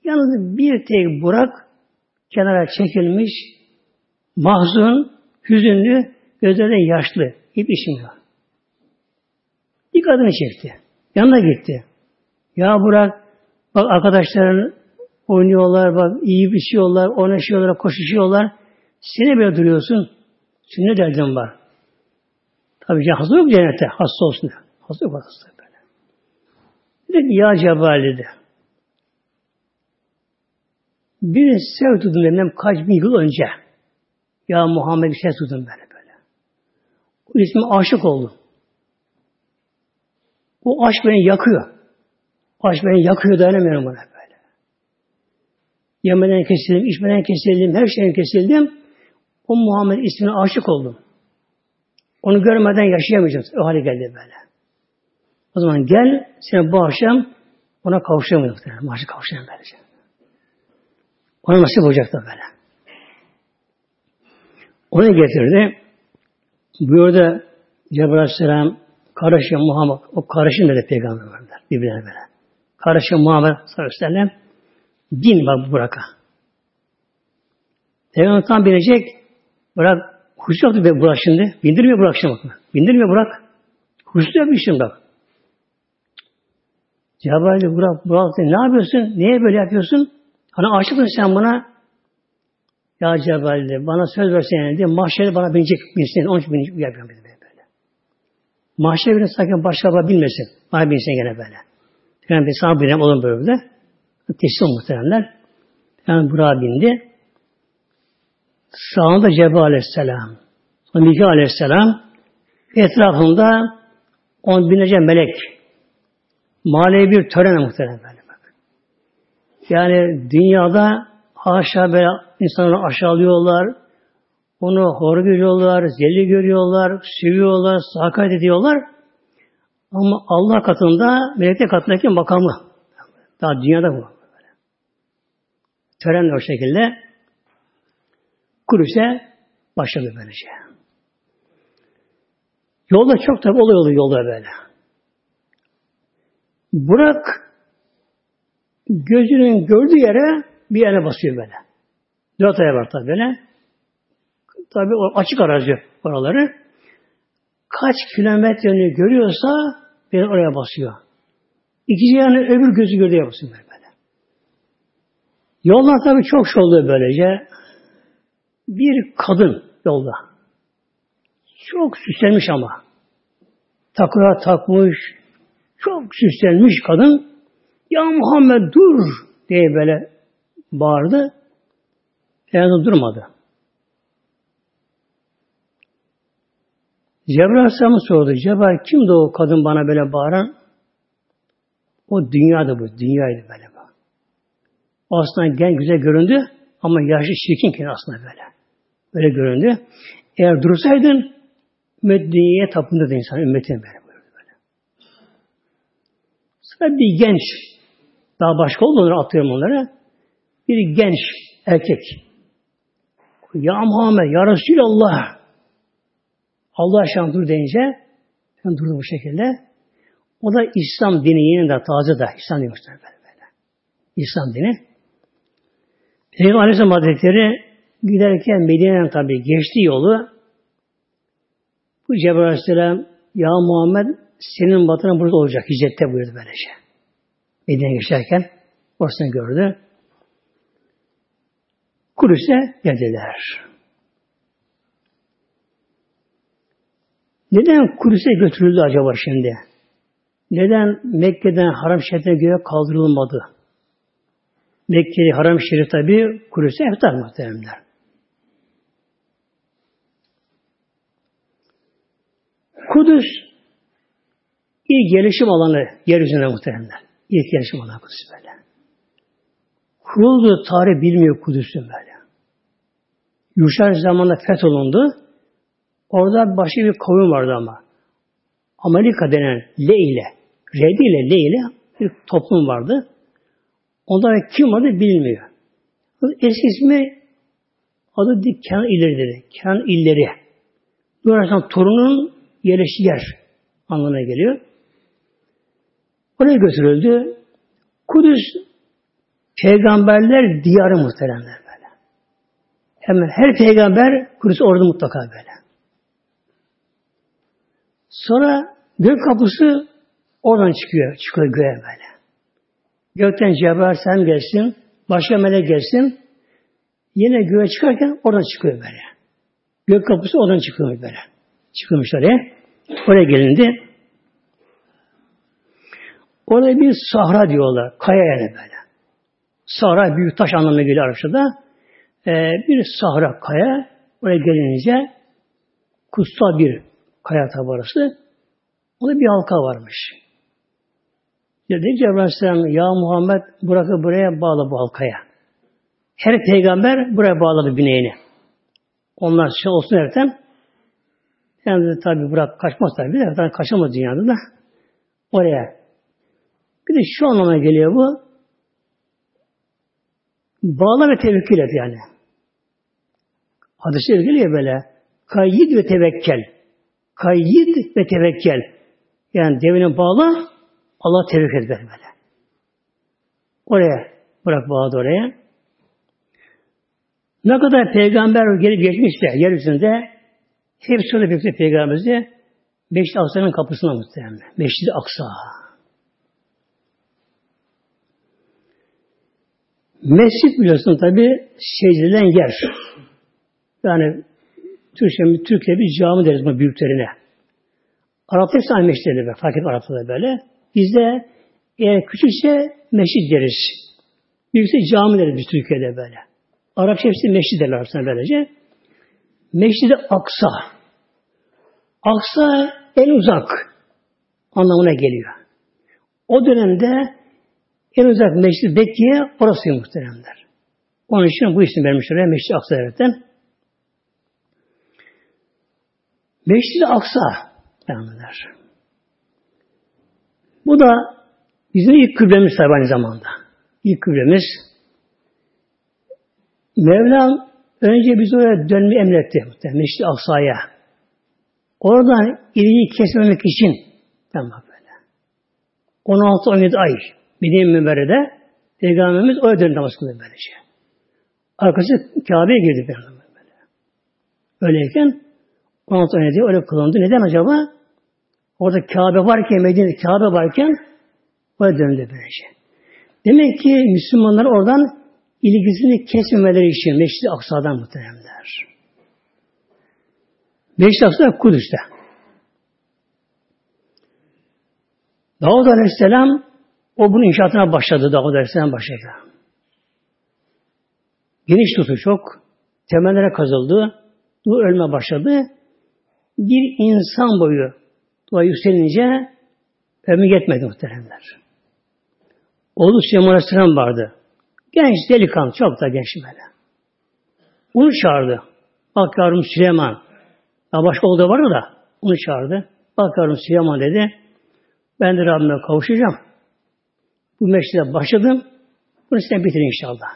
Yalnız bir tek Burak kenara çekilmiş, mahzun, hüzünlü, gözlerinde yaşlı, hep içmiyor. İlk adını çekti. Yanına gitti. Ya Burak, bak arkadaşların oynuyorlar, bak iyi içiyorlar, oynaşıyorlar, koşuşuyorlar. Sen böyle duruyorsun. Senin ne derdin var? Tabii ki hasta yok cennette. Hasta olsun. Hasta yok hasta böyle. Dedi ki ya Cebrail dedi. Bir sev tutun dedim kaç bin yıl önce. Ya Muhammed bir şey tutun böyle isme aşık oldum. O aşk beni yakıyor. Aşk beni yakıyor dayanamıyorum buna böyle. Yemeden kesildim, içmeden kesildim, her şeyden kesildim. O Muhammed ismine aşık oldum. Onu görmeden yaşayamayacağım. O hale geldi böyle. O zaman gel, seni bu akşam ona kavuşamayız muhtemelen. Maaşı kavuşamayız böylece. Ona nasip olacak da böyle. Onu getirdi. Buyurdu Cebrail Aleyhisselam kardeşi Muhammed, o kardeşim dedi peygamber vardı. Birbirine böyle. Kardeşi Muhammed sallallahu aleyhi ve sellem bin bak Burak'a. Peygamber tam binecek. Burak husus yaptı Burak şimdi. Bindirmiyor Burak şimdi bak. Bindirmiyor Burak. Husus yapmış şimdi bak. Cebrail Burak, Burak ne yapıyorsun? Niye böyle yapıyorsun? Hani aşıksın sen buna. Ya Cebrail bana söz versene diye mahşerde bana binecek binsin. Onun için binecek yapıyorum böyle. böyle. Mahşere bile sakın başka bilmesin. Bana binsin gene böyle. Yani bir sana binem olur böyle. Teslim muhteremler. Yani Burak'a bindi. Sağında Cebrail Aleyhisselam. Sonra Mikail Aleyhisselam. Etrafında on binlerce melek. Manevi bir tören muhterem böyle. Yani dünyada haşa böyle insanları aşağılıyorlar, onu hor görüyorlar, zeli görüyorlar, sürüyorlar, sakat ediyorlar. Ama Allah katında, melekler katındaki makamı. Daha dünyada bu. Tören o şekilde Kudüs'e başladı böylece. Yolda çok tabi olay oluyor yolda böyle. Burak gözünün gördüğü yere bir yere basıyor böyle. Dört aya var tabi böyle. Tabi açık arazi oraları. Kaç kilometreyi görüyorsa bir oraya basıyor. İkinci yani öbür gözü gördüğü basıyor böyle. Yolda tabi çok şey oldu böylece. Bir kadın yolda. Çok süslenmiş ama. Takıra takmış, çok süslenmiş kadın. Ya Muhammed dur diye böyle bağırdı. Peygamber durmadı. Cebrail Aleyhisselam sordu. Cebrail kimdi o kadın bana böyle bağıran? O dünyada bu. Dünyaydı böyle bu. Aslında genç güzel göründü ama yaşlı çirkin aslında böyle. Böyle göründü. Eğer dursaydın dünyaya tapınırdı insan. Ümmetin böyle buyurdu böyle. Sonra bir genç daha başka oldu onları atıyorum onlara. Bir genç erkek ya Muhammed, Ya Resulallah Allah aşkına dur deyince ben durdu bu şekilde. O da İslam dini yeni de taze de İslam dini böyle böyle. İslam dini. Peygamber Aleyhisselam Hazretleri giderken Medine'den tabi geçti yolu bu Cebrail Aleyhisselam Ya Muhammed senin vatanın burada olacak. Hicrette buyurdu böylece. Medine'ye geçerken orasını gördü. Kudüs'e geldiler. Neden Kudüs'e götürüldü acaba şimdi? Neden Mekke'den Haram Şerif'e göre kaldırılmadı? Mekke'li Haram Şerif tabi Kudüs'e eftar muhteremler. Kudüs ilk gelişim alanı yeryüzünde muhteremler. İlk gelişim alanı Kudüs böyle. Kurulduğu tarih bilmiyor Kudüs'ün böyle. Yuşar zamanında fetholundu. Orada başka bir kavim vardı ama. Amerika denen Leyle, Redi ile Leyle bir toplum vardı. Onlar kim adı bilinmiyor. Eski ismi adı Kenan illeri dedi. Kenan illeri. Dolayısıyla torunun yerleştiği yer anlamına geliyor. Oraya götürüldü. Kudüs peygamberler diyarı muhteremler. Hemen her peygamber Kudüs orada mutlaka böyle. Sonra gök kapısı oradan çıkıyor. Çıkıyor göğe böyle. Gökten Cebrail sen gelsin, başka melek gelsin. Yine göğe çıkarken oradan çıkıyor böyle. Gök kapısı oradan çıkıyor böyle. Çıkıyormuş oraya. Oraya gelindi. Orada bir sahra diyorlar. Kaya yani böyle. Sahra büyük taş anlamına geliyor Arapçada e, bir sahra kaya oraya gelince kutsal bir kaya tabi orası. Orada bir halka varmış. Dedi ki Aleyhisselam ya Muhammed bırakı buraya bağla bu halkaya. Her peygamber buraya bağladı bineğini. Onlar şey olsun derken yani tabi bırak kaçmaz tabi. Zaten kaçamaz dünyada da. Oraya. Bir de şu anlama geliyor bu. Bağla ve tevekkül et yani. Hadise geliyor böyle. Kayyid ve tevekkel. Kayyid ve tevekkel. Yani devine bağla, Allah tevekkül et böyle. Oraya bırak bağladı oraya. Ne kadar peygamber gelip geçmişse yeryüzünde hepsi orada bekliyor peygamberimizi Beşli Aksa'nın kapısına muhtemelen. Beşli Aksa. Mescit biliyorsun tabi secdeden yer. Yani Türkçe, Türkiye bir cami deriz bu büyüklerine. Arap'ta hepsi aynı meşitleri Fark et Arap'ta da böyle. Bizde eğer küçükse meşit deriz. Büyükse cami deriz biz Türkiye'de böyle. Arapça hepsi meşit derler aslında böylece. Meşid-i Aksa. Aksa en uzak anlamına geliyor. O dönemde en uzak Meşid-i Bekkiye orası muhteremler. Onun için bu isim vermiş oraya Meşid-i Aksa devletten. Meşid-i Aksa Peygamberler. Bu da bizim ilk kıblemiz tabi aynı zamanda. İlk kıblemiz. Mevlam önce biz oraya dönmeyi emretti. Meşri Aksa'ya. Oradan ilgiyi kesmemek için tamam böyle. 16-17 ay Medine Münber'de Peygamberimiz oraya döndü namaz kıldı böylece. Arkası Kabe'ye girdi Peygamber böyle. Öyleyken 16-17 öyle kılındı. Neden acaba? Orada Kabe varken, Medine'de Kabe varken oraya döndü böylece. Demek ki Müslümanlar oradan ilgisini kesmemeleri için Meşri Aksa'dan muhteremler. Meşri Aksa Kudüs'te. Davud Aleyhisselam o bunun inşaatına başladı. Davud Aleyhisselam başladı. Geniş tutu çok. Temellere kazıldı. Duvar ölme başladı. Bir insan boyu dua yükselince ömrü yetmedi muhteremler. Oğlu Süleyman Aleyhisselam vardı. Genç delikanlı, çok da genç böyle. Onu çağırdı. Bak yavrum Süleyman. Ya başka oğlu da da onu çağırdı. Bak yavrum Süleyman dedi. Ben de Rabbime kavuşacağım. Bu meşride başladım. Bunu sen bitirin inşallah.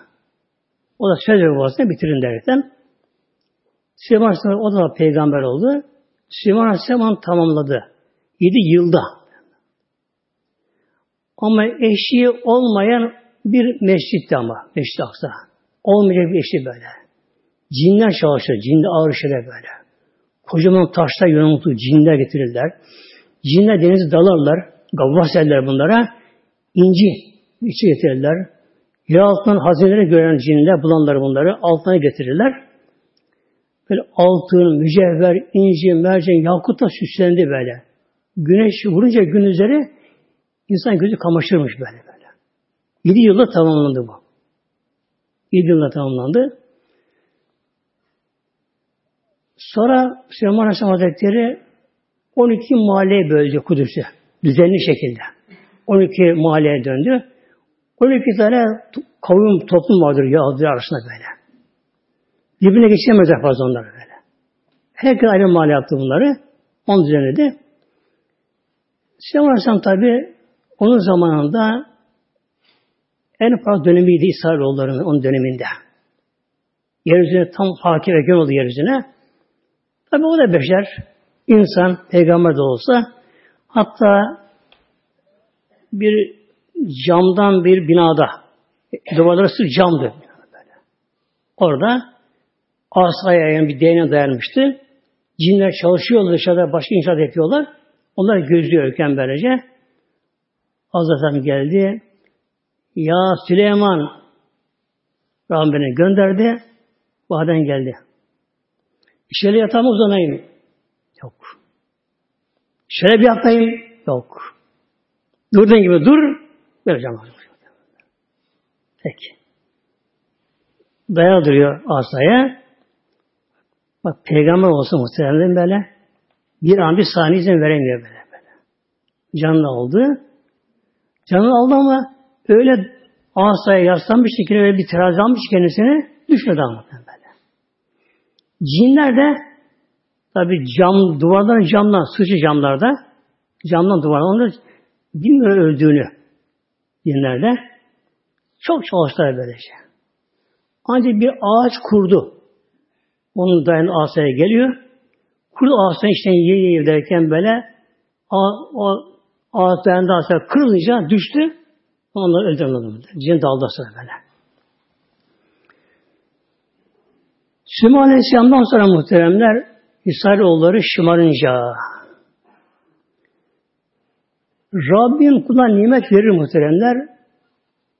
O da söz veriyor babasına bitirin derken. Süleyman Aleyhisselam o da peygamber oldu. Süleyman Aleyhisselam tamamladı. Yedi yılda. Ama eşi olmayan bir mescitti ama. Mescid Aksa. Olmayacak bir eşi böyle. Cinler çalışır. Cinde ağır şeyler böyle. Kocaman taşlar yonultu cinler getirirler. Cinler denize dalarlar. Gavvas ederler bunlara. İnci içi getirirler. Yer altından hazineleri gören cinler bulanlar bunları altına getirirler. Böyle altın, mücevher, inci, mercan, yakutla süslendi böyle. Güneş vurunca gün üzeri insan gözü kamaşırmış böyle böyle. Yedi yılda tamamlandı bu. Yedi yılda tamamlandı. Sonra Süleyman Aleyhisselam Hazretleri 12 mahalleye böldü Kudüs'ü. Düzenli şekilde. 12 mahalleye döndü. 12 tane kavim toplum vardır Yahudiler arasında böyle. Birbirine geçemezler fazla onları böyle. Herkes ayrı mahalle yaptı bunları. Onun düzenledi. Süleyman Aleyhisselam tabi onun zamanında en fazla dönemiydi İsrailoğullarının onun döneminde. Yeryüzüne tam hakim ve oldu yeryüzüne. Tabi o da beşer, insan, peygamber de olsa hatta bir camdan bir binada duvarları sırf camdı. Orada asaya yani bir değneğe dayanmıştı. Cinler çalışıyorlar dışarıda başka inşaat yapıyorlar. Onlar gözlüyorken böylece Hazreti geldi. Ya Süleyman Rabbim beni gönderdi. Baden geldi. Şöyle yatağıma uzanayım. Yok. Şöyle bir yatayım. Yok. Durduğun gibi dur. Vereceğim. Peki. Dayalı duruyor asaya. Bak peygamber olsa muhtemelen böyle bir an bir saniye izin veremiyor böyle böyle. Canlı oldu. Canını aldı ama öyle asaya yaslanmış ki öyle bir terazi almış kendisini düşmedi ama böyle. Cinler de tabi cam, duvardan camdan, sıçı camlarda camdan duvardan onlar bilmiyor öldüğünü cinlerde. Çok çalıştılar böylece. Ancak bir ağaç kurdu. Onun dayan asaya geliyor. Kurdu asaya işte yiye yiye derken böyle o ağaç dayandı asaya kırılınca düştü. Onları öldürmedi. Cin daldı sonra böyle. Süleyman Aleyhisselam'dan sonra muhteremler İsrailoğulları şımarınca Rabbim kula nimet verir muhteremler.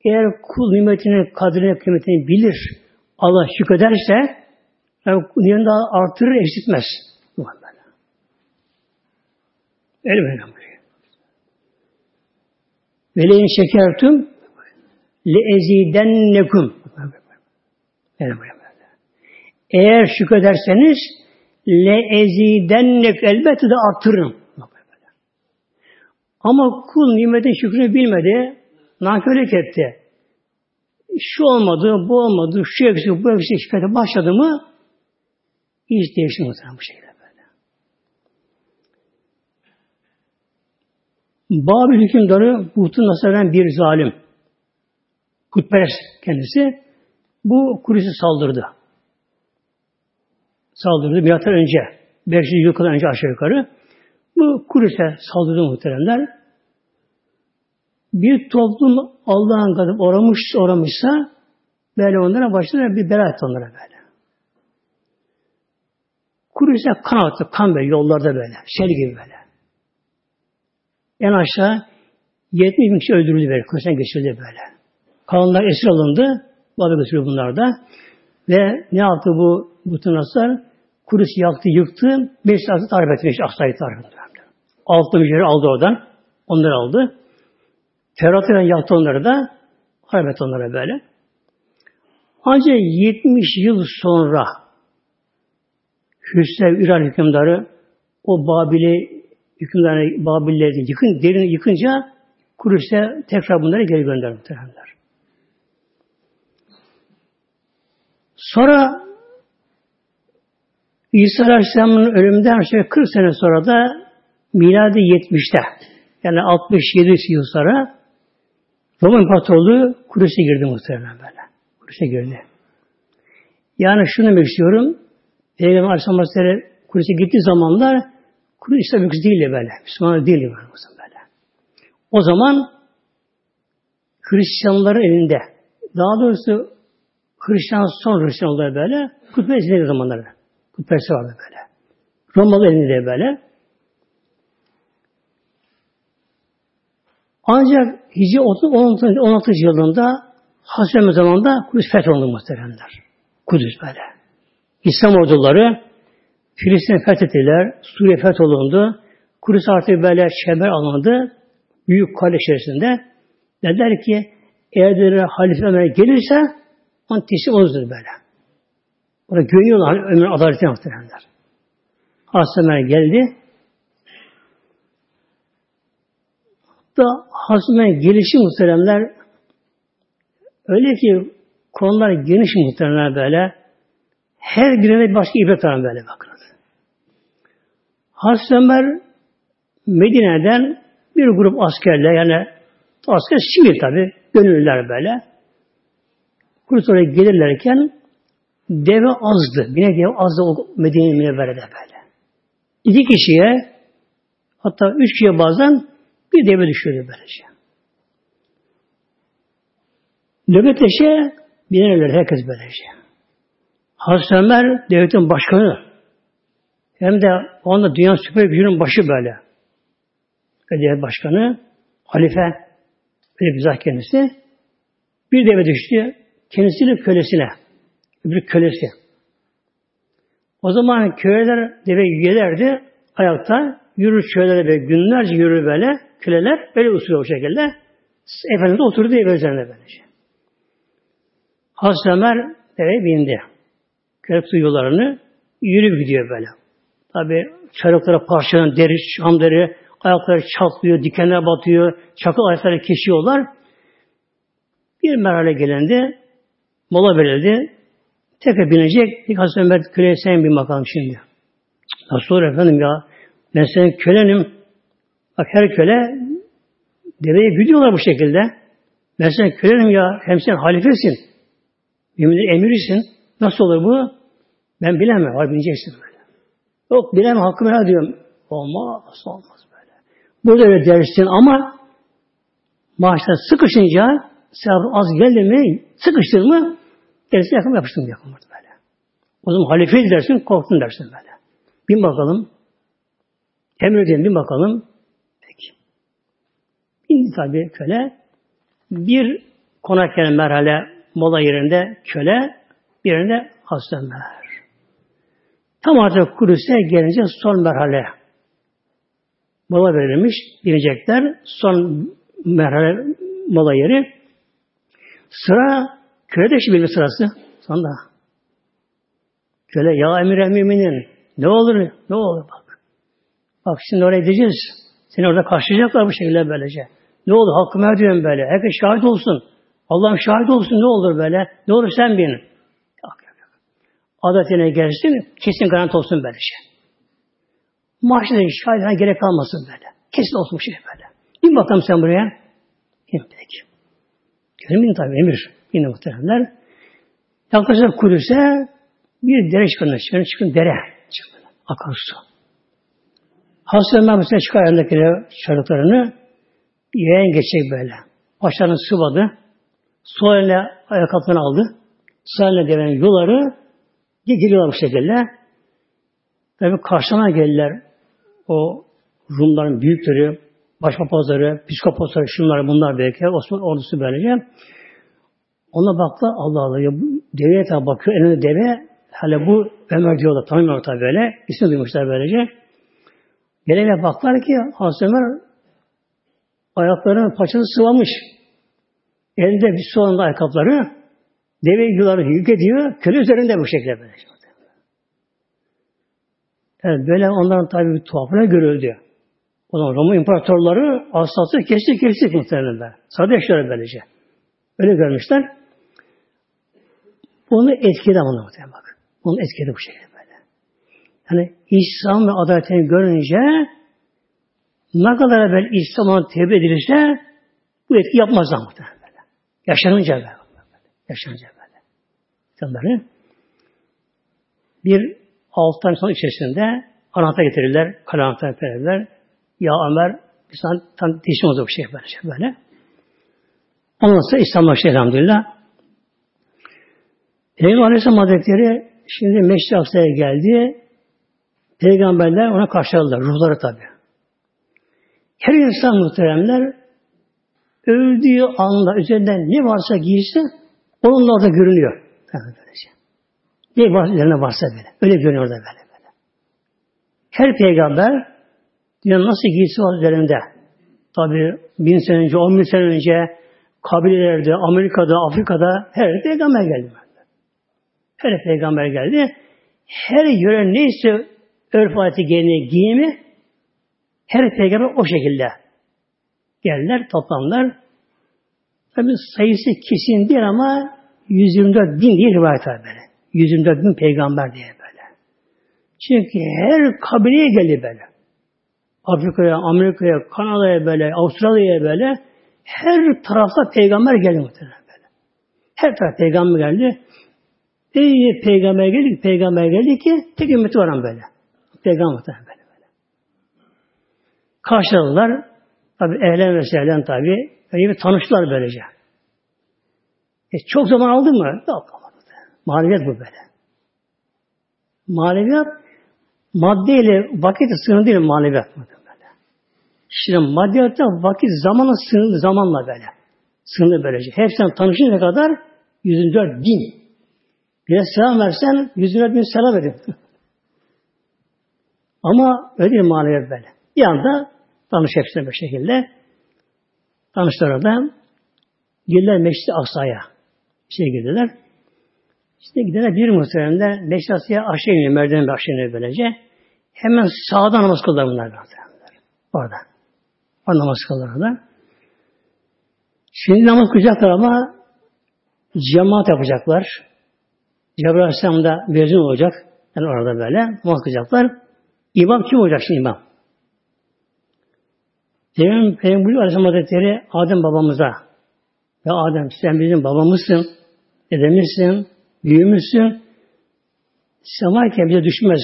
Eğer kul nimetinin kadrini, kıymetini bilir, Allah şükrederse yani nimetini daha artırır, eksiltmez. Öyle böyle buyuruyor. Ve leyin şekertüm le ezidennekum. Öyle buyuruyor. Eğer şükrederseniz le ezidennek elbette de artırırım. Ama kul nimetin şükrünü bilmedi, nankörlük etti. Şu olmadı, bu olmadı, şu eksik, bu eksik şikayete başladı mı iş değişti muhtemelen bu şekilde böyle. Babil hükümdarı Buhtun Nasır'dan bir zalim. Kutperest kendisi. Bu Kudüs'ü saldırdı. Saldırdı milattan önce. 500 yıl kadar önce aşağı yukarı. Bu Kudüs'e saldırdı muhteremler. Bir toplum Allah'ın kadar oramış, oramışsa böyle onlara başladı bir bela etti onlara böyle. Kudüs'e kan attı, kan böyle yollarda böyle, sel gibi böyle. En aşağı 70 bin kişi öldürüldü böyle, Kudüs'e geçirildi böyle. Kalanlar esir alındı, bazı götürüyor bunlar da. Ve ne yaptı bu bütün aslar? Kudüs yaktı, yıktı, beş saati tarif etti, beş aksayı tarif etti. Altı mücadele aldı oradan. Onları aldı. Ferhat'la yaktı onları da. Harp onlara böyle. Ancak 70 yıl sonra Hüsrev İran hükümdarı o Babil'i hükümdarı Babil'leri yıkın, derin yıkınca Kudüs'e tekrar bunları geri gönderdi muhtemelenler. Sonra İsa Aleyhisselam'ın ölümünden şey 40 sene sonra da miladi 70'te yani 67 yıl sonra Roma İmparatorluğu Kudüs'e girdi muhtemelen böyle. Kudüs'e girdi. Yani şunu demek istiyorum. Peygamber Aleyhisselam Hazretleri Kudüs'e gittiği zamanlar Kudüs İslam ülkesi değildi böyle. Müslüman değildi böyle. O zaman Hristiyanların elinde. Daha doğrusu Hristiyan son Hristiyanlar böyle. Kutbe izlediği zamanlarda. Kutbesi vardı böyle. Romalı elinde böyle. Ancak Hicri 16. 16. yılında Hasan zamanında Kudüs fetholundu muhteremler. Kudüs böyle. İslam orduları Filistin fethettiler. Suriye fetholundu. Kudüs artık böyle çember alındı. Büyük kale içerisinde. Dediler ki eğer dediler, Halife Ömer gelirse on teslim oluruz böyle. Orada güveniyorlar Ömer adaletine muhteremler. Hasan Ömer geldi. da hazme gelişi muhteremler öyle ki konular geniş muhteremler böyle her birine başka ibret var böyle bakın. Hazreti Ömer Medine'den bir grup askerle yani asker sivil tabi gönüllüler böyle oraya gelirlerken deve azdı. Bine deve azdı o Medine Münevvere'de böyle. İki kişiye hatta üç kişiye bazen bir deve düşüyordu böylece. Nöbetleşe binerler herkes böylece. Hazreti Ömer devletin başkanı. Hem de o anda dünya süper gücünün başı böyle. Devlet başkanı, halife, öyle bir zat kendisi. Bir deve düştü, kendisiyle kölesine. Öbür kölesi. O zaman köleler deve yelerdi ayakta. Yürür köylere böyle günlerce yürür böyle. Köleler böyle usulü o şekilde. Efendimiz oturdu ev üzerinde böylece. Hazreti Ömer deveye bindi. Köle su yollarını gidiyor böyle. Tabi çarıklara parçalanan deri, şam deri, Ayakları çatlıyor, dikenler batıyor, çakıl ayakları kesiyorlar. Bir merhale gelende mola verildi. Tekrar binecek. Bir Hazreti Ömer köleye sen bin bakalım şimdi. Nasıl olur efendim ya? Ben senin kölenim. Bak her köle deveye gidiyorlar bu şekilde. Ben senin kölenim ya. Hem sen halifesin. Müminler emirisin. Nasıl olur bu? Ben bilemem. Var bineceksin böyle. Yok bilemem. Hakkımı ne diyorum. Olmaz. Olmaz böyle. Burada öyle dersin ama maaşta sıkışınca sevabı az geldi mi sıkıştın mı dersin yakın yapıştın yakın böyle. O zaman halifeyi dersin korktun dersin böyle. Bin bakalım. Emredin bin bakalım. Peki. Bindi tabi köle. Bir konak yani merhale mola yerinde köle, hasta mer. Tam artık Kudüs'e gelince son merhale. Mola verilmiş, binecekler. Son merhale mola yeri. Sıra kölede şimdi sırası. Sonunda. Köle ya emir müminin ne olur ne olur bak. Bak şimdi oraya gideceğiz. Seni orada karşılayacaklar bu şekilde böylece. Ne olur hakkımı diyorum böyle. Herkes şahit olsun. Allah'ım şahit olsun ne olur böyle. Ne olur sen bin. Adetine gelsin kesin garanti olsun böylece. Maaşına şahidine gerek kalmasın böyle. Kesin olsun şey böyle. Bin bakalım sen buraya. Bin peki. Gelin tabi emir. Yine muhteremler. Yaklaşık Kudüs'e bir dere çıkın. Çıkın, çıkın dere. Çıkın. Akan su. Hazreti Ömer çıkar yanındakileri çocuklarını yeğen geçecek böyle. Başlarını sıvadı. Sol eline ayakkabını aldı. Sağ eline gelen yuları geliyorlar bu şekilde. Tabi karşıma geldiler o Rumların büyükleri, başpapazları, psikopatları, şunlar bunlar belki, Osmanlı ordusu böylece. Ona baktı, Allah Allah, ya, deveye tabi bakıyor, elinde deve, hele bu Ömer diyorlar, tanımıyor tabi böyle, ismi duymuşlar böylece. Gelene baktılar ki, Hazreti Ömer ayaklarının paçası sıvamış. Elinde bir su anda ayakkabıları, deve yuları yük ediyor, köle üzerinde bu şekilde böyle. Evet, böyle onların tabi bir tuhafına görüldü. O zaman Roma imparatorları asası kesti kesti muhtemelen. Sadeşler böylece. Öyle görmüşler. Bunu etkiledi ama muhtemelen bak. Bunu etkiledi bu şekilde böyle. Yani İslam ve adaletini görünce ne kadar evvel İslam'a tevbe edilirse bu etki yapmazlar muhtemelen böyle. Yaşanınca böyle. Yaşanınca İnsanları bir altı tane son içerisinde anahtar getirirler, kale anahtar verirler. Ya Ömer, bir sana tam teslim olacak bir şey böyle. Şey böyle. Ondan sonra İslamlaştı elhamdülillah. Peygamber Aleyhisselam Hazretleri şimdi Meşri Aksa'ya geldi. Peygamberler ona karşıladılar. Ruhları tabi. Her insan muhteremler öldüğü anda üzerinden ne varsa giysi onunla orada görünüyor. Böylece. Ne var, üzerine varsa böyle. Öyle görünüyor da böyle. böyle. Her peygamber dünya nasıl giysi var üzerinde. Tabi bin sene önce, on bin sene önce kabilelerde, Amerika'da, Afrika'da her peygamber geldi. Her peygamber geldi. Her yöre neyse örf adeti geleneği giyimi her peygamber o şekilde geldiler, toplanlar. Tabi sayısı kesin değil ama 124 bin diye rivayet var böyle. 124 bin peygamber diye böyle. Çünkü her kabileye geldi böyle. Afrika'ya, Amerika'ya, Kanada'ya böyle, Avustralya'ya böyle her tarafta peygamber geldi muhtemelen böyle. Her taraf peygamber geldi. İyi peygamber geldi, peygamber geldi ki tek ümmeti var böyle. Peygamber muhtemelen böyle. böyle. Karşıladılar. Tabi ehlen ve sehlen tabi. Öyle bir tanıştılar böylece. E, çok zaman aldı mı? Yok. Maneviyat bu böyle. Maneviyat maddeyle vakit sınırlı değil maneviyat böyle. Şimdi maddiyatta vakit zamanla sınırlı zamanla böyle. Sınırlı böylece. Hepsinden tanışıncaya kadar 104 bin. Bir selam versen 104 bin selam verin. *laughs* Ama öyle değil maneviyat böyle. Bir anda tanış hepsine bir şekilde. Tanıştılar orada. Girdiler Meşri Aksa'ya. Şey girdiler. İşte giderler bir muhteremde Meşri Aksa'ya aşağı iniyor. Merdiven aşağı iniyor böylece. Hemen sağdan namaz kıldılar bunlar. Orada. O namaz kılırlar da. Şimdi namaz kılacaklar ama cemaat yapacaklar. Cebrail Aleyhisselam da mezun olacak. Yani orada böyle namaz kılacaklar. İmam kim olacak şimdi imam? Peygamber, Peygamber Aleyhisselam Hazretleri Adem babamıza ya Adem sen bizim babamızsın, dedemizsin, büyüğümüzsün. Sen varken bize düşmez.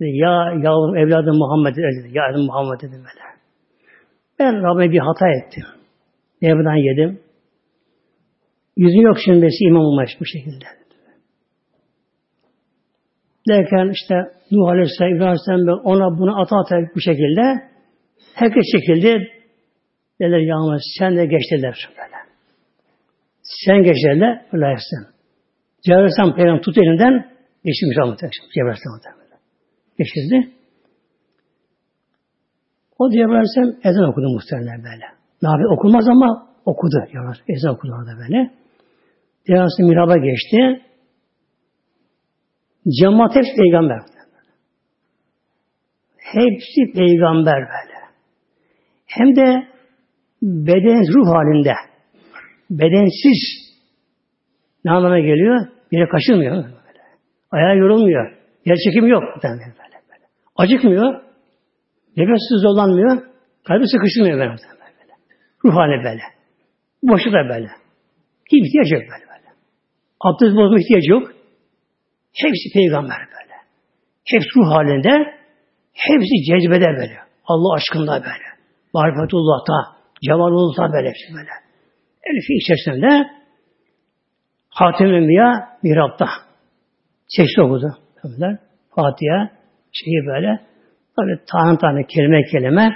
Ya yavrum evladım Muhammed dedi. Ya evladım Muhammed dedi böyle. Ben Rabbime bir hata ettim. Devradan yedim. Yüzün yok şimdi imam olmuş bu şekilde. Derken işte Nuh Aleyhisselam, İbrahim Aleyhisselam ona bunu ata ata bu şekilde herkes çekildi. Dediler ya sen de geç dediler. Böyle. Sen geç dediler. Layıksın. Cebrail Aleyhisselam peygamber tut elinden geçirmiş Allah'tan. Cebrail Aleyhisselam geçirdi. O Cebrail Aleyhisselam ezan okudu muhtemelen böyle. Nabi okumaz ama okudu. Cebrail ezan okudu orada böyle. Cebrail Aleyhisselam miraba geçti. Cemaat hepsi peygamber. Hepsi peygamber böyle. Hem de beden ruh halinde. Bedensiz ne anlama geliyor? Yere kaşınmıyor. Böyle. Ayağı yorulmuyor. Yer çekimi yok. Böyle, böyle. Acıkmıyor. Nefessiz dolanmıyor. Kalbi sıkışmıyor böyle. böyle. Ruh hali böyle. Boşu da böyle. Hiç ihtiyaç yok böyle. böyle. Abdest bozma ihtiyacı yok. Hepsi peygamber böyle. Hepsi ruh halinde. Hepsi cezbede böyle. Allah aşkında böyle. Marifetullah'ta, Cemalullah'ta böyle hepsi böyle. Elif içerisinde Hatem-i Enbiya mihrapta. Çeşit okudu. Tabiler. Fatiha şeyi böyle. Tabi tane tane kelime kelime.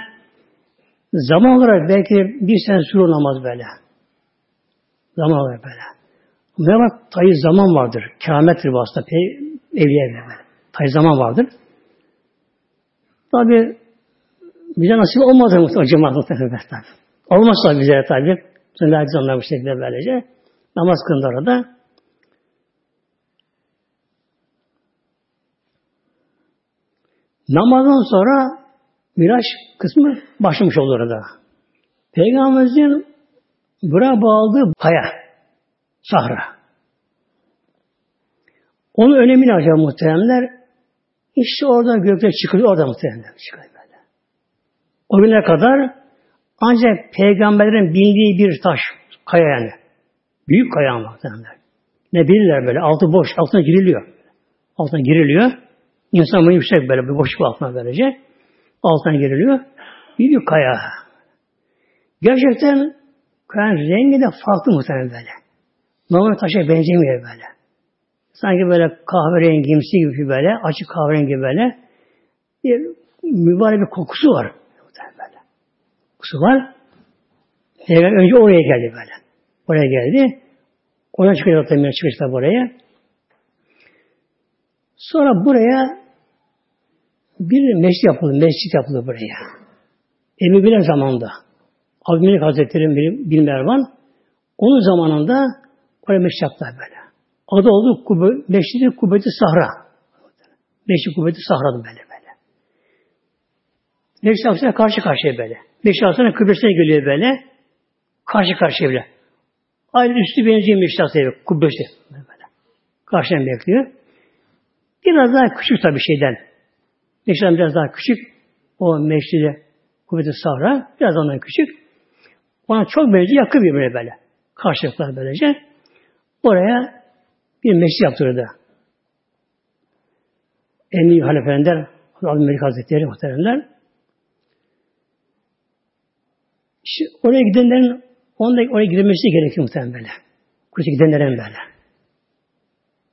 Zaman olarak belki bir sene sürü namaz böyle. Zaman olarak böyle. Ama bak tayı zaman vardır. Keramet rivasında evliye böyle. Tayı zaman vardır. Tabi bize nasip olmadı mı o cemaat muhtemelen. Olmazsa bize tabi. Sünnet onlar bu şekilde böylece. Namaz kılındı orada. Namazdan sonra Miraç kısmı başlamış olur orada. Peygamberimizin bura bağladığı kaya, sahra. Onun önemini acaba muhteremler, işte orada gökte çıkıyor, orada muhteremler çıkıyor. O güne kadar ancak peygamberlerin bindiği bir taş, kaya yani. Büyük kaya muhteremler. Ne bilirler böyle, altı boş, altına giriliyor. Altına giriliyor. İnsan bunu yüksek böyle bir boşluk altına böylece. Altına giriliyor. Büyük kaya. Gerçekten kayanın rengi de farklı muhtemelen böyle. Normal taşa benzemiyor böyle. Sanki böyle kahverengimsi gibi böyle, açık kahverengi böyle. Bir mübarek bir kokusu var. Kokusu var. Peygamber önce oraya geldi böyle. Oraya geldi. Oradan çıkıyor zaten çıkışta buraya. Sonra buraya bir mescit yapıldı, mescit yapıldı buraya. Ebu Bilal zamanında. Abdülmelik Hazretleri Bin Mervan onun zamanında oraya mescit yaptılar böyle. Adı oldu Kube, Meşridi Kubbeti Sahra. Meşridi Kubbeti Sahra'dı böyle böyle. Meşridi Aksine karşı karşıya böyle. Aksine Kıbrıs'a geliyor böyle. Karşı karşıya böyle. Aynı üstü benziyor Aksine Kubbesi. Böyle. Karşıdan bekliyor. Biraz daha küçük tabii şeyden. Meşriden biraz daha küçük. O meşride kuvveti sahra biraz ondan küçük. Ona çok benziyor yakın birbirine böyle. Karşılıklar böylece. Oraya bir meşrit yaptırdı. En büyük halefender Melik Hazretleri muhteremler. İşte oraya gidenlerin onda oraya girmesi gerekiyor muhtemelen böyle. Kudüs'e gidenlerin böyle.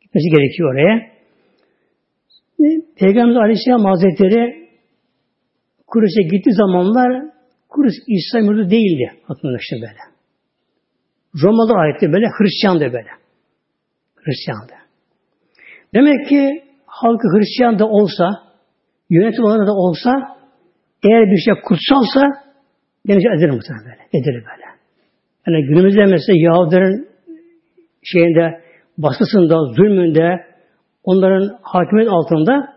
Gitmesi gerekiyor oraya. Peygamber Aleyhisselam Hazretleri Kudüs'e gittiği zamanlar Kudüs İslam yurdu değildi. Aklımda işte böyle. Romalı ayette böyle, Hristiyandı böyle. Hristiyandı. Demek ki halkı Hristiyan da olsa, yönetim olanı da olsa, eğer bir şey kutsalsa, demek edilir muhtemelen böyle. Edilir böyle. Yani günümüzde mesela Yahudilerin şeyinde, baskısında, zulmünde, onların hakimiyet altında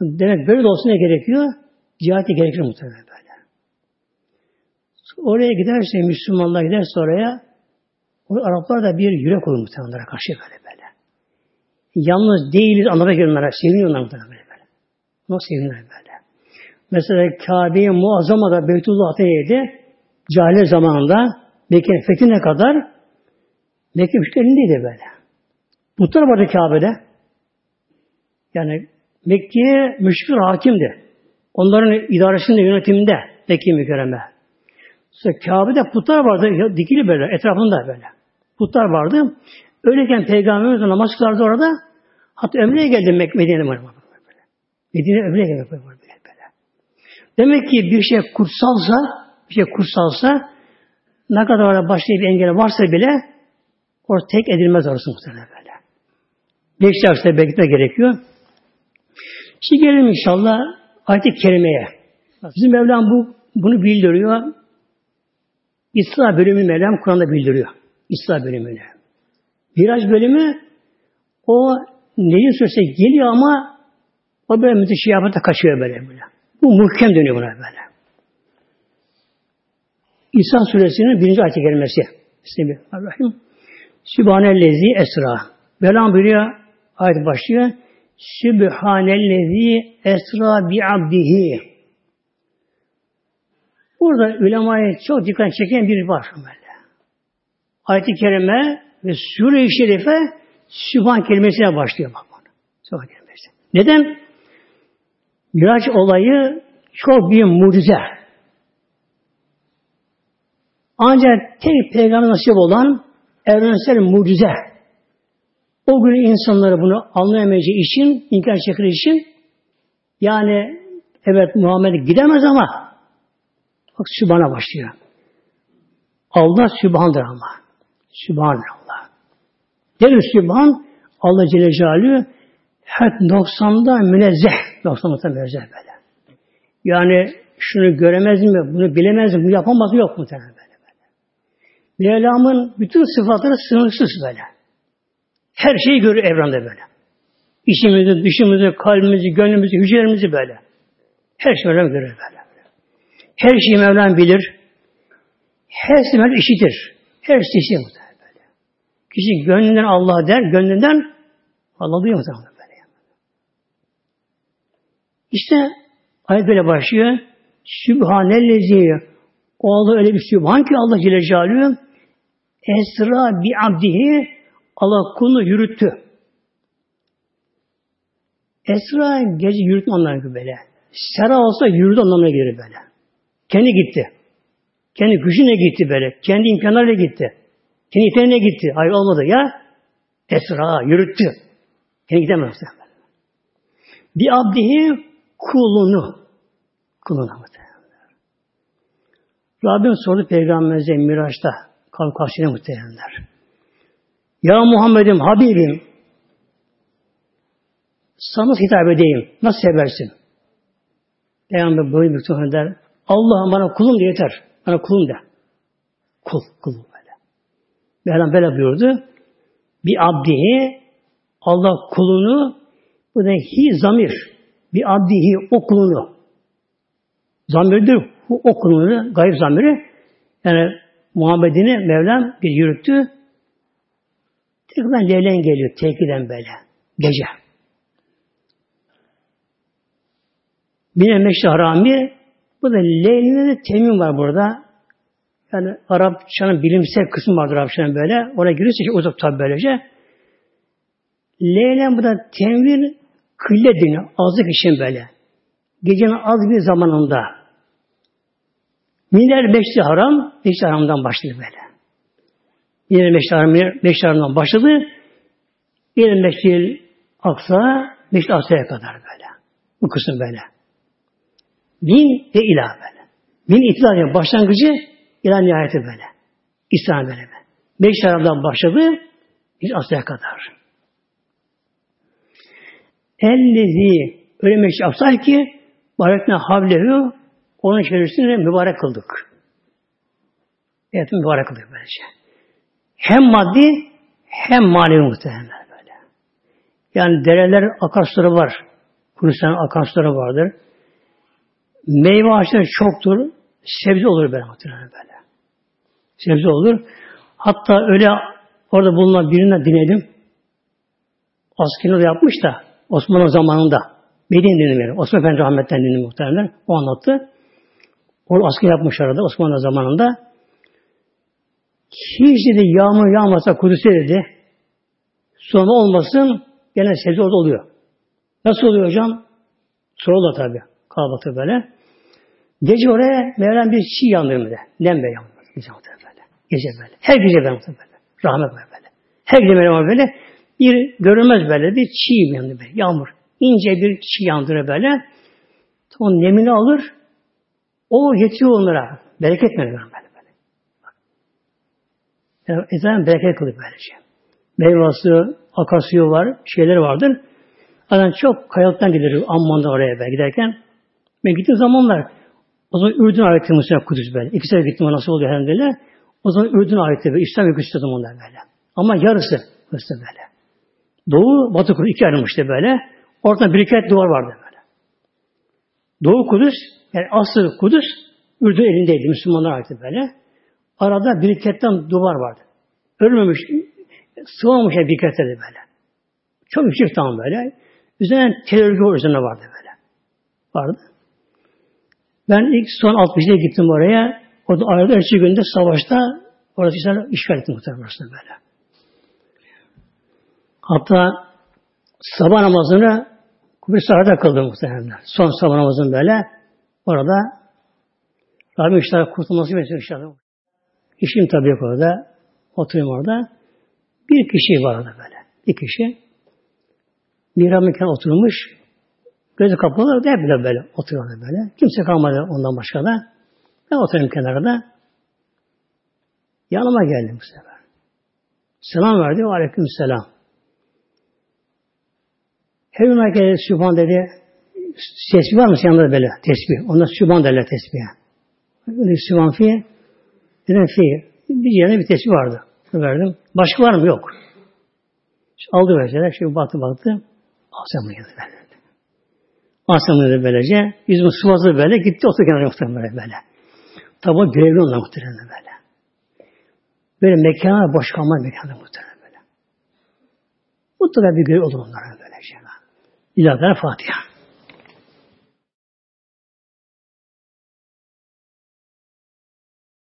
demek böyle de olsun ne gerekiyor? Cihati gerekir muhtemelen böyle. Oraya giderse Müslümanlar giderse oraya o Araplar da bir yürek olur muhtemelen karşı böyle böyle. Yalnız değiliz anlamına onlara seviniyorlar muhtemelen böyle. Nasıl seviniyorlar böyle. Mesela Kabe'yi muazzamada Beytullah değildi. Cahiliye zamanında Mekke'nin fethine kadar Mekke müşrik elindeydi böyle. Putlar vardı Kabe'de. Yani Mekke'ye müşrikler hakimdi. Onların idaresinde, yönetiminde Mekke mükerreme. İşte Kabe'de putlar vardı, dikili böyle, etrafında böyle. Putlar vardı. Öyleyken Peygamberimiz namaz kılardı orada. Hatta ömreye geldi Medine'ye. Medine ömreye geldi. Demek ki bir şey kutsalsa, bir şey kutsalsa ne kadar başka bir engel varsa bile orada tek edilmez orası muhtemelen böyle. Beş derste bekletme gerekiyor. Şimdi gelelim inşallah ayet-i kerimeye. Bizim Mevlam bu, bunu bildiriyor. İsra bölümü Mevlam Kur'an'da bildiriyor. İsra bölümünü. Miraç bölümü o neyin süresi geliyor ama o böyle müthiş yapıda kaçıyor böyle böyle. Bu muhkem dönüyor buna böyle. İsa suresinin birinci ayet-i kerimesi. Bismillahirrahmanirrahim. Sübhanellezi esra. Belam buyuruyor, ayet başlıyor. Sübhanellezi esra bi abdihi. Burada ulemaya çok dikkat çeken bir var. Böyle. Ayet-i kerime ve sure-i şerife Sübhan kelimesiyle başlıyor. Bak bunu. Sübhan kelimesi. Neden? Miraç olayı çok büyük mucize. Ancak tek peygamber nasip olan evrensel mucize. O gün insanları bunu anlayamayacağı için, inkar çekir için yani evet Muhammed gidemez ama bak Sübhan'a başlıyor. Allah Sübhan'dır ama. Sübhan'dır Allah. Nedir Sübhan? Allah Celle Celaluhu her 90'da münezzeh. 90'da münezzeh böyle. Yani şunu göremez mi, bunu bilemez mi, bunu yapamaz mı, yok mu böyle böyle. Mevlam'ın bütün sıfatları sınırsız böyle. Her şeyi görür evrende böyle. İçimizi, dışımızı, kalbimizi, gönlümüzü, hücrelerimizi böyle. Her şeyi Mevlam görür böyle. Her şeyi Mevlam bilir. Her şeyi Mevlam işitir. Her şeyi işitir. Kişi gönlünden Allah der, gönlünden Allah duyuyor muhtemelen. İşte ayet böyle başlıyor. Sübhanellezi o Allah öyle bir sübhan ki Allah Celle Celaluhu esra bi abdihi Allah kulunu yürüttü. Esra gece yürütme anlamına böyle. Sera olsa yürüdü anlamına gelir böyle. Kendi gitti. Kendi gücüne gitti böyle. Kendi imkanlarıyla gitti. Kendi yeteneğine gitti. Hayır olmadı ya. Esra yürüttü. Kendi gidemez. Bir abdihi kulunu kuluna muhtemelen. Rabbim sordu Peygamberimize Miraç'ta kalp karşına muhtemelenler. Ya Muhammed'im, Habibim sana hitap edeyim. Nasıl seversin? Peygamber böyle muhtemelen der. Allah'ım bana kulum de yeter. Bana kulum de. Kul, kul böyle. Mevlam böyle buyurdu. Bir abdihi Allah kulunu bu da hi zamir bir abdihi o kulunu zamirdir o kulunu gayb zamiri yani Muhammed'ini Mevlam bir yürüttü tekrar Leylen geliyor tekiden böyle gece Bine Meşri Harami bu da Leylin'de de temin var burada. Yani Arapçanın bilimsel kısmı vardır Arapçanın böyle. Oraya girirse ki uzak tabi böylece. Leylen bu da temvir Kılle deniyor. Azlık için böyle. Gecenin az bir zamanında Miner beşli haram, beşli haramdan başladı böyle. Miner beşli haram, beşli haramdan başladı. Miner beşli aksa, beşli aksaya kadar böyle. Bu kısım böyle. Bin ve ilah böyle. Bin itilal yani başlangıcı ilah nihayeti böyle. İslam böyle. Beş taraftan başladı, bir asaya kadar. Ellezi öyle meşri yapsay ki barekne havlehu onun içerisinde mübarek kıldık. Evet mübarek kıldık böylece. Hem maddi hem manevi muhtemelen böyle. Yani dereler, akarsuları var. Kudüs'ten akarsuları vardır. Meyve ağaçları çoktur. sebze olur böyle muhtemelen böyle. Sebze olur. Hatta öyle orada bulunan birine dinledim. Askerini yapmış da Osman'ın zamanında. Medine dinlemeleri. Osman Efendi rahmetten dinledim muhtemelen. O anlattı. O asker yapmış arada Osmanlı zamanında. Hiç dedi yağmur yağmasa Kudüs'e dedi. Sonra olmasın gene sebze orada oluyor. Nasıl oluyor hocam? Sorulur tabi. Kalabalıkta böyle. Gece oraya Mevlam bir çiğ yandırır böyle. Nembe yandırır. Gece böyle. Gece böyle. Her gece böyle. böyle. Rahmet böyle. böyle. Her gece Mevlam böyle. Bir görünmez böyle bir çiğ yandı böyle. Yağmur. İnce bir çiğ yandırır böyle. O nemini alır. O yetiyor onlara. Bereket veriyor böyle böyle. Yani ezan bereket kılıyor böylece. Meyvası, akarsuyu var, şeyler vardır. Adam çok kayalıktan gider Amman'da oraya ben giderken. Ben gittiğim zamanlar o zaman Ürdün ayeti mesela Kudüs böyle. İki sene gittim nasıl oluyor böyle. O zaman Ürdün ayeti böyle. İslam istiyordum onlar böyle. Ama yarısı işte böyle. Doğu, Batı Kudüs iki ayrılmıştı böyle. Ortada biriket duvar vardı böyle. Doğu Kudüs, yani asıl Kudüs Ürdün elindeydi. Müslümanlar ayeti böyle. Arada biriketten duvar vardı. Ölmemiş, sığamamış yani biriketlerde böyle. Çok yüksek tam böyle. Üzerine tel örgü üzerine vardı böyle. Vardı. Ben ilk son 60'da gittim oraya. O da arada ertesi günde savaşta orası işgal ettim muhtemelen böyle. Hatta sabah namazını bir sahada kıldım muhtemelen. Son sabah namazını böyle orada Rabbim inşallah kurtulması için inşallah. İşim tabii yok orada. Oturuyorum orada. Bir kişi var orada böyle. Bir kişi. Mihrabın kenarına oturmuş. Gözü kapalı da hep böyle, böyle oturuyor böyle. Kimse kalmadı ondan başka da. Ben oturuyorum kenarda. Yanıma geldi bu sefer. Selam verdi. Aleyküm selam. Her gün geldi Sübhan dedi. Tesbih var mı yanında böyle tesbih? Onlar Sübhan derler tesbihe. Öyle Sübhan fi. Dedim fi. Bir yerine bir tesbih vardı. Verdim. Başka var mı? Yok. İşte aldı verseler. Şimdi baktı baktı. Asam geldi böyle. Asam geldi böylece. Yüzümü sıvazdı böyle. Gitti otur kenara muhtemelen böyle. böyle. Tabi görevli onlar muhtemelen böyle. Böyle mekana boş kalmaz mekana muhtemelen böyle. Mutlaka bir görev olur onlara böylece. İlahi Fatiha.